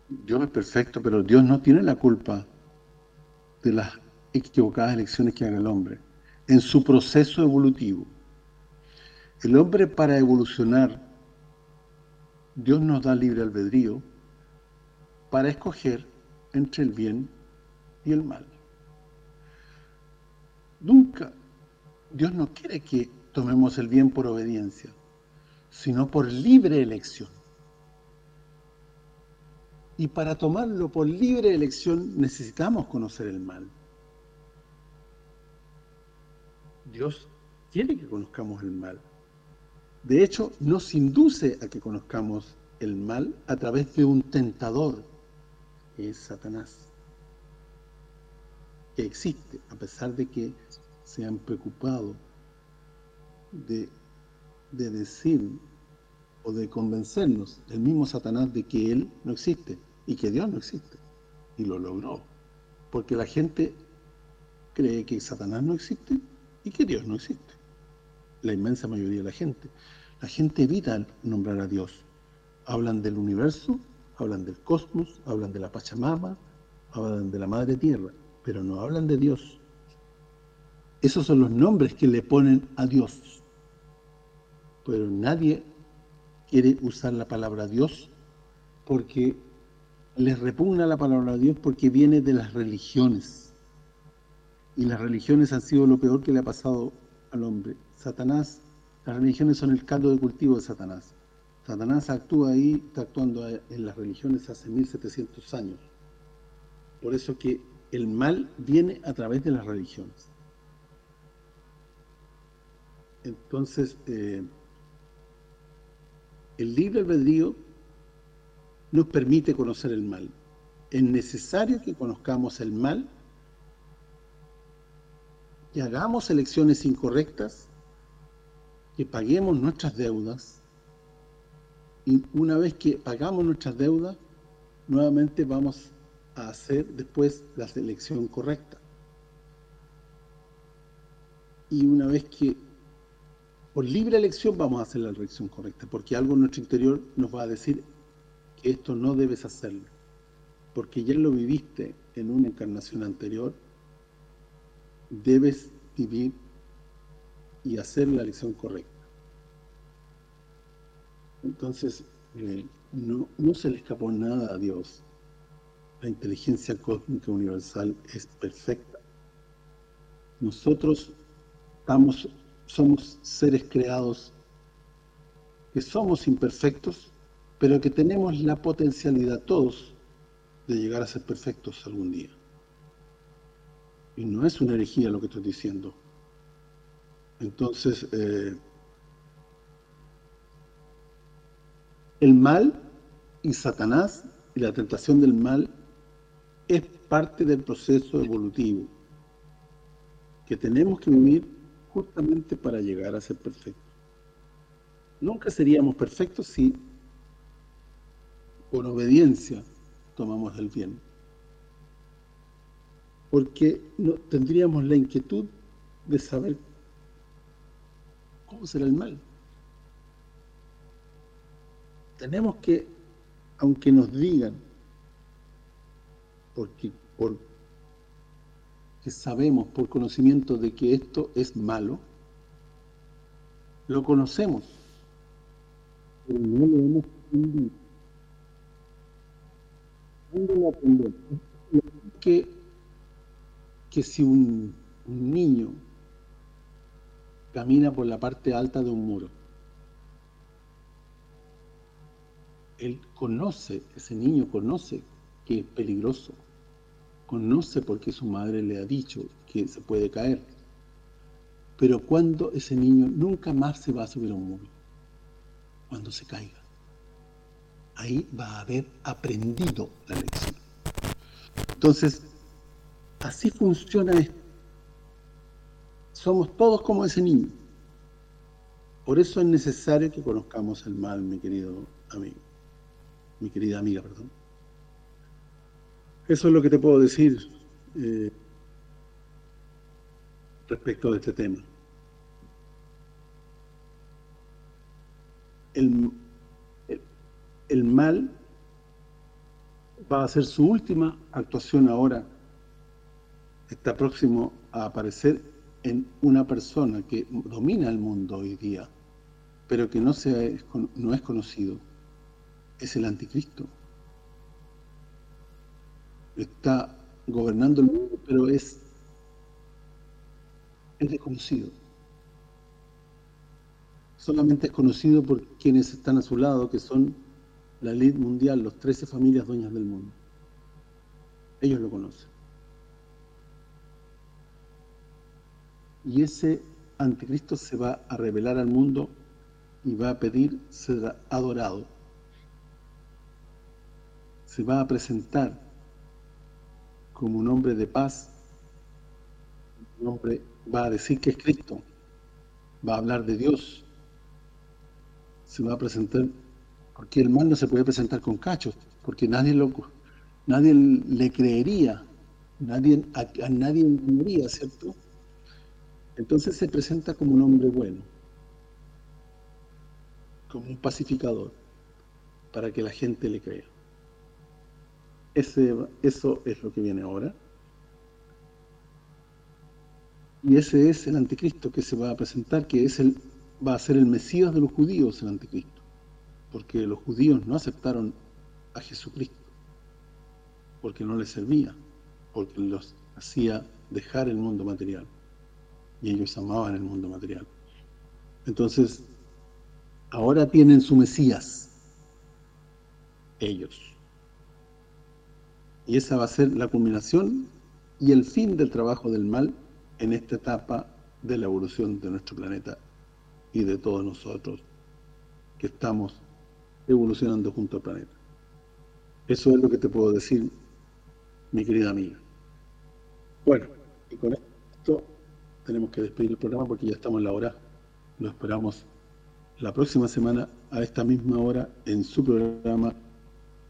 Dios es perfecto, pero Dios no tiene la culpa de las equivocadas elecciones que haga el hombre en su proceso evolutivo. El hombre para evolucionar, Dios nos da libre albedrío para escoger entre el bien y el mal. Nunca Dios no quiere que tomemos el bien por obediencia, sino por libre elección. Y para tomarlo por libre elección necesitamos conocer el mal. Dios quiere que conozcamos el mal. De hecho, nos induce a que conozcamos el mal a través de un tentador, que es Satanás, que existe, a pesar de que se han preocupado de, de decir o de convencernos, el mismo Satanás, de que Él no existe y que Dios no existe. Y lo logró. Porque la gente cree que Satanás no existe y que Dios no existe. La inmensa mayoría de la gente. La gente evita nombrar a Dios. Hablan del universo, hablan del cosmos, hablan de la Pachamama, hablan de la Madre Tierra, pero no hablan de Dios. Esos son los nombres que le ponen a Dios. Pero nadie quiere usar la palabra Dios porque les repugna la palabra Dios porque viene de las religiones. Y las religiones han sido lo peor que le ha pasado al hombre. Satanás, las religiones son el caldo de cultivo de Satanás. Satanás actúa ahí, está actuando en las religiones hace 1700 años. Por eso que el mal viene a través de las religiones. Entonces, eh, el libre albedrío nos permite conocer el mal. Es necesario que conozcamos el mal, que hagamos elecciones incorrectas, que paguemos nuestras deudas, y una vez que pagamos nuestras deudas, nuevamente vamos a hacer después la selección correcta. Y una vez que por libre elección vamos a hacer la elección correcta, porque algo en nuestro interior nos va a decir que esto no debes hacerlo, porque ya lo viviste en una encarnación anterior, debes vivir y hacer la elección correcta. Entonces, eh, no, no se le escapó nada a Dios. La inteligencia cósmica universal es perfecta. Nosotros estamos somos seres creados que somos imperfectos, pero que tenemos la potencialidad todos de llegar a ser perfectos algún día. Y no es una herejía lo que estoy diciendo. Entonces, eh, el mal y Satanás y la tentación del mal es parte del proceso evolutivo que tenemos que vivir justamente para llegar a ser perfectos. Nunca seríamos perfectos si por obediencia tomamos el bien. Porque no, tendríamos la inquietud de saber cómo será el mal. Tenemos que, aunque nos digan, porque por que sabemos por conocimiento de que esto es malo, lo conocemos, pero no lo hemos aprendido. ¿Dónde lo aprendemos? Que, que si un, un niño camina por la parte alta de un muro, él conoce, ese niño conoce que es peligroso, conoce porque su madre le ha dicho que se puede caer. Pero cuando ese niño nunca más se va a subir a un muro, cuando se caiga. Ahí va a haber aprendido la lección. Entonces, así funciona esto. Somos todos como ese niño. Por eso es necesario que conozcamos el mal, mi querido amigo. Mi querida amiga, perdón. Eso es lo que te puedo decir eh, respecto de este tema. El, el mal va a ser su última actuación ahora, está próximo a aparecer en una persona que domina el mundo hoy día, pero que no, no es conocido, es el anticristo. Está gobernando el mundo, pero es, es desconocido. Solamente es conocido por quienes están a su lado, que son la ley mundial, los 13 familias dueñas del mundo. Ellos lo conocen. Y ese anticristo se va a revelar al mundo y va a pedir ser adorado. Se va a presentar como un hombre de paz, un hombre va a decir que es Cristo, va a hablar de Dios, se va a presentar, porque el mal no se puede presentar con cachos, porque nadie lo nadie le creería, nadie a, a nadie entendería, ¿cierto? Entonces se presenta como un hombre bueno, como un pacificador, para que la gente le crea. Eso es lo que viene ahora. Y ese es el anticristo que se va a presentar, que es el va a ser el Mesías de los judíos, el anticristo. Porque los judíos no aceptaron a Jesucristo, porque no les servía, porque los hacía dejar el mundo material y ellos amaban el mundo material. Entonces, ahora tienen su Mesías, ellos. Y esa va a ser la culminación y el fin del trabajo del mal en esta etapa de la evolución de nuestro planeta y de todos nosotros que estamos evolucionando junto al planeta. Eso es lo que te puedo decir, mi querida amiga. Bueno, y con esto tenemos que despedir el programa porque ya estamos en la hora. Lo esperamos la próxima semana a esta misma hora en su programa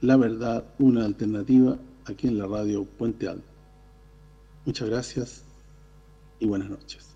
La Verdad, una alternativa aquí en la radio Puente Alto. Muchas gracias y buenas noches.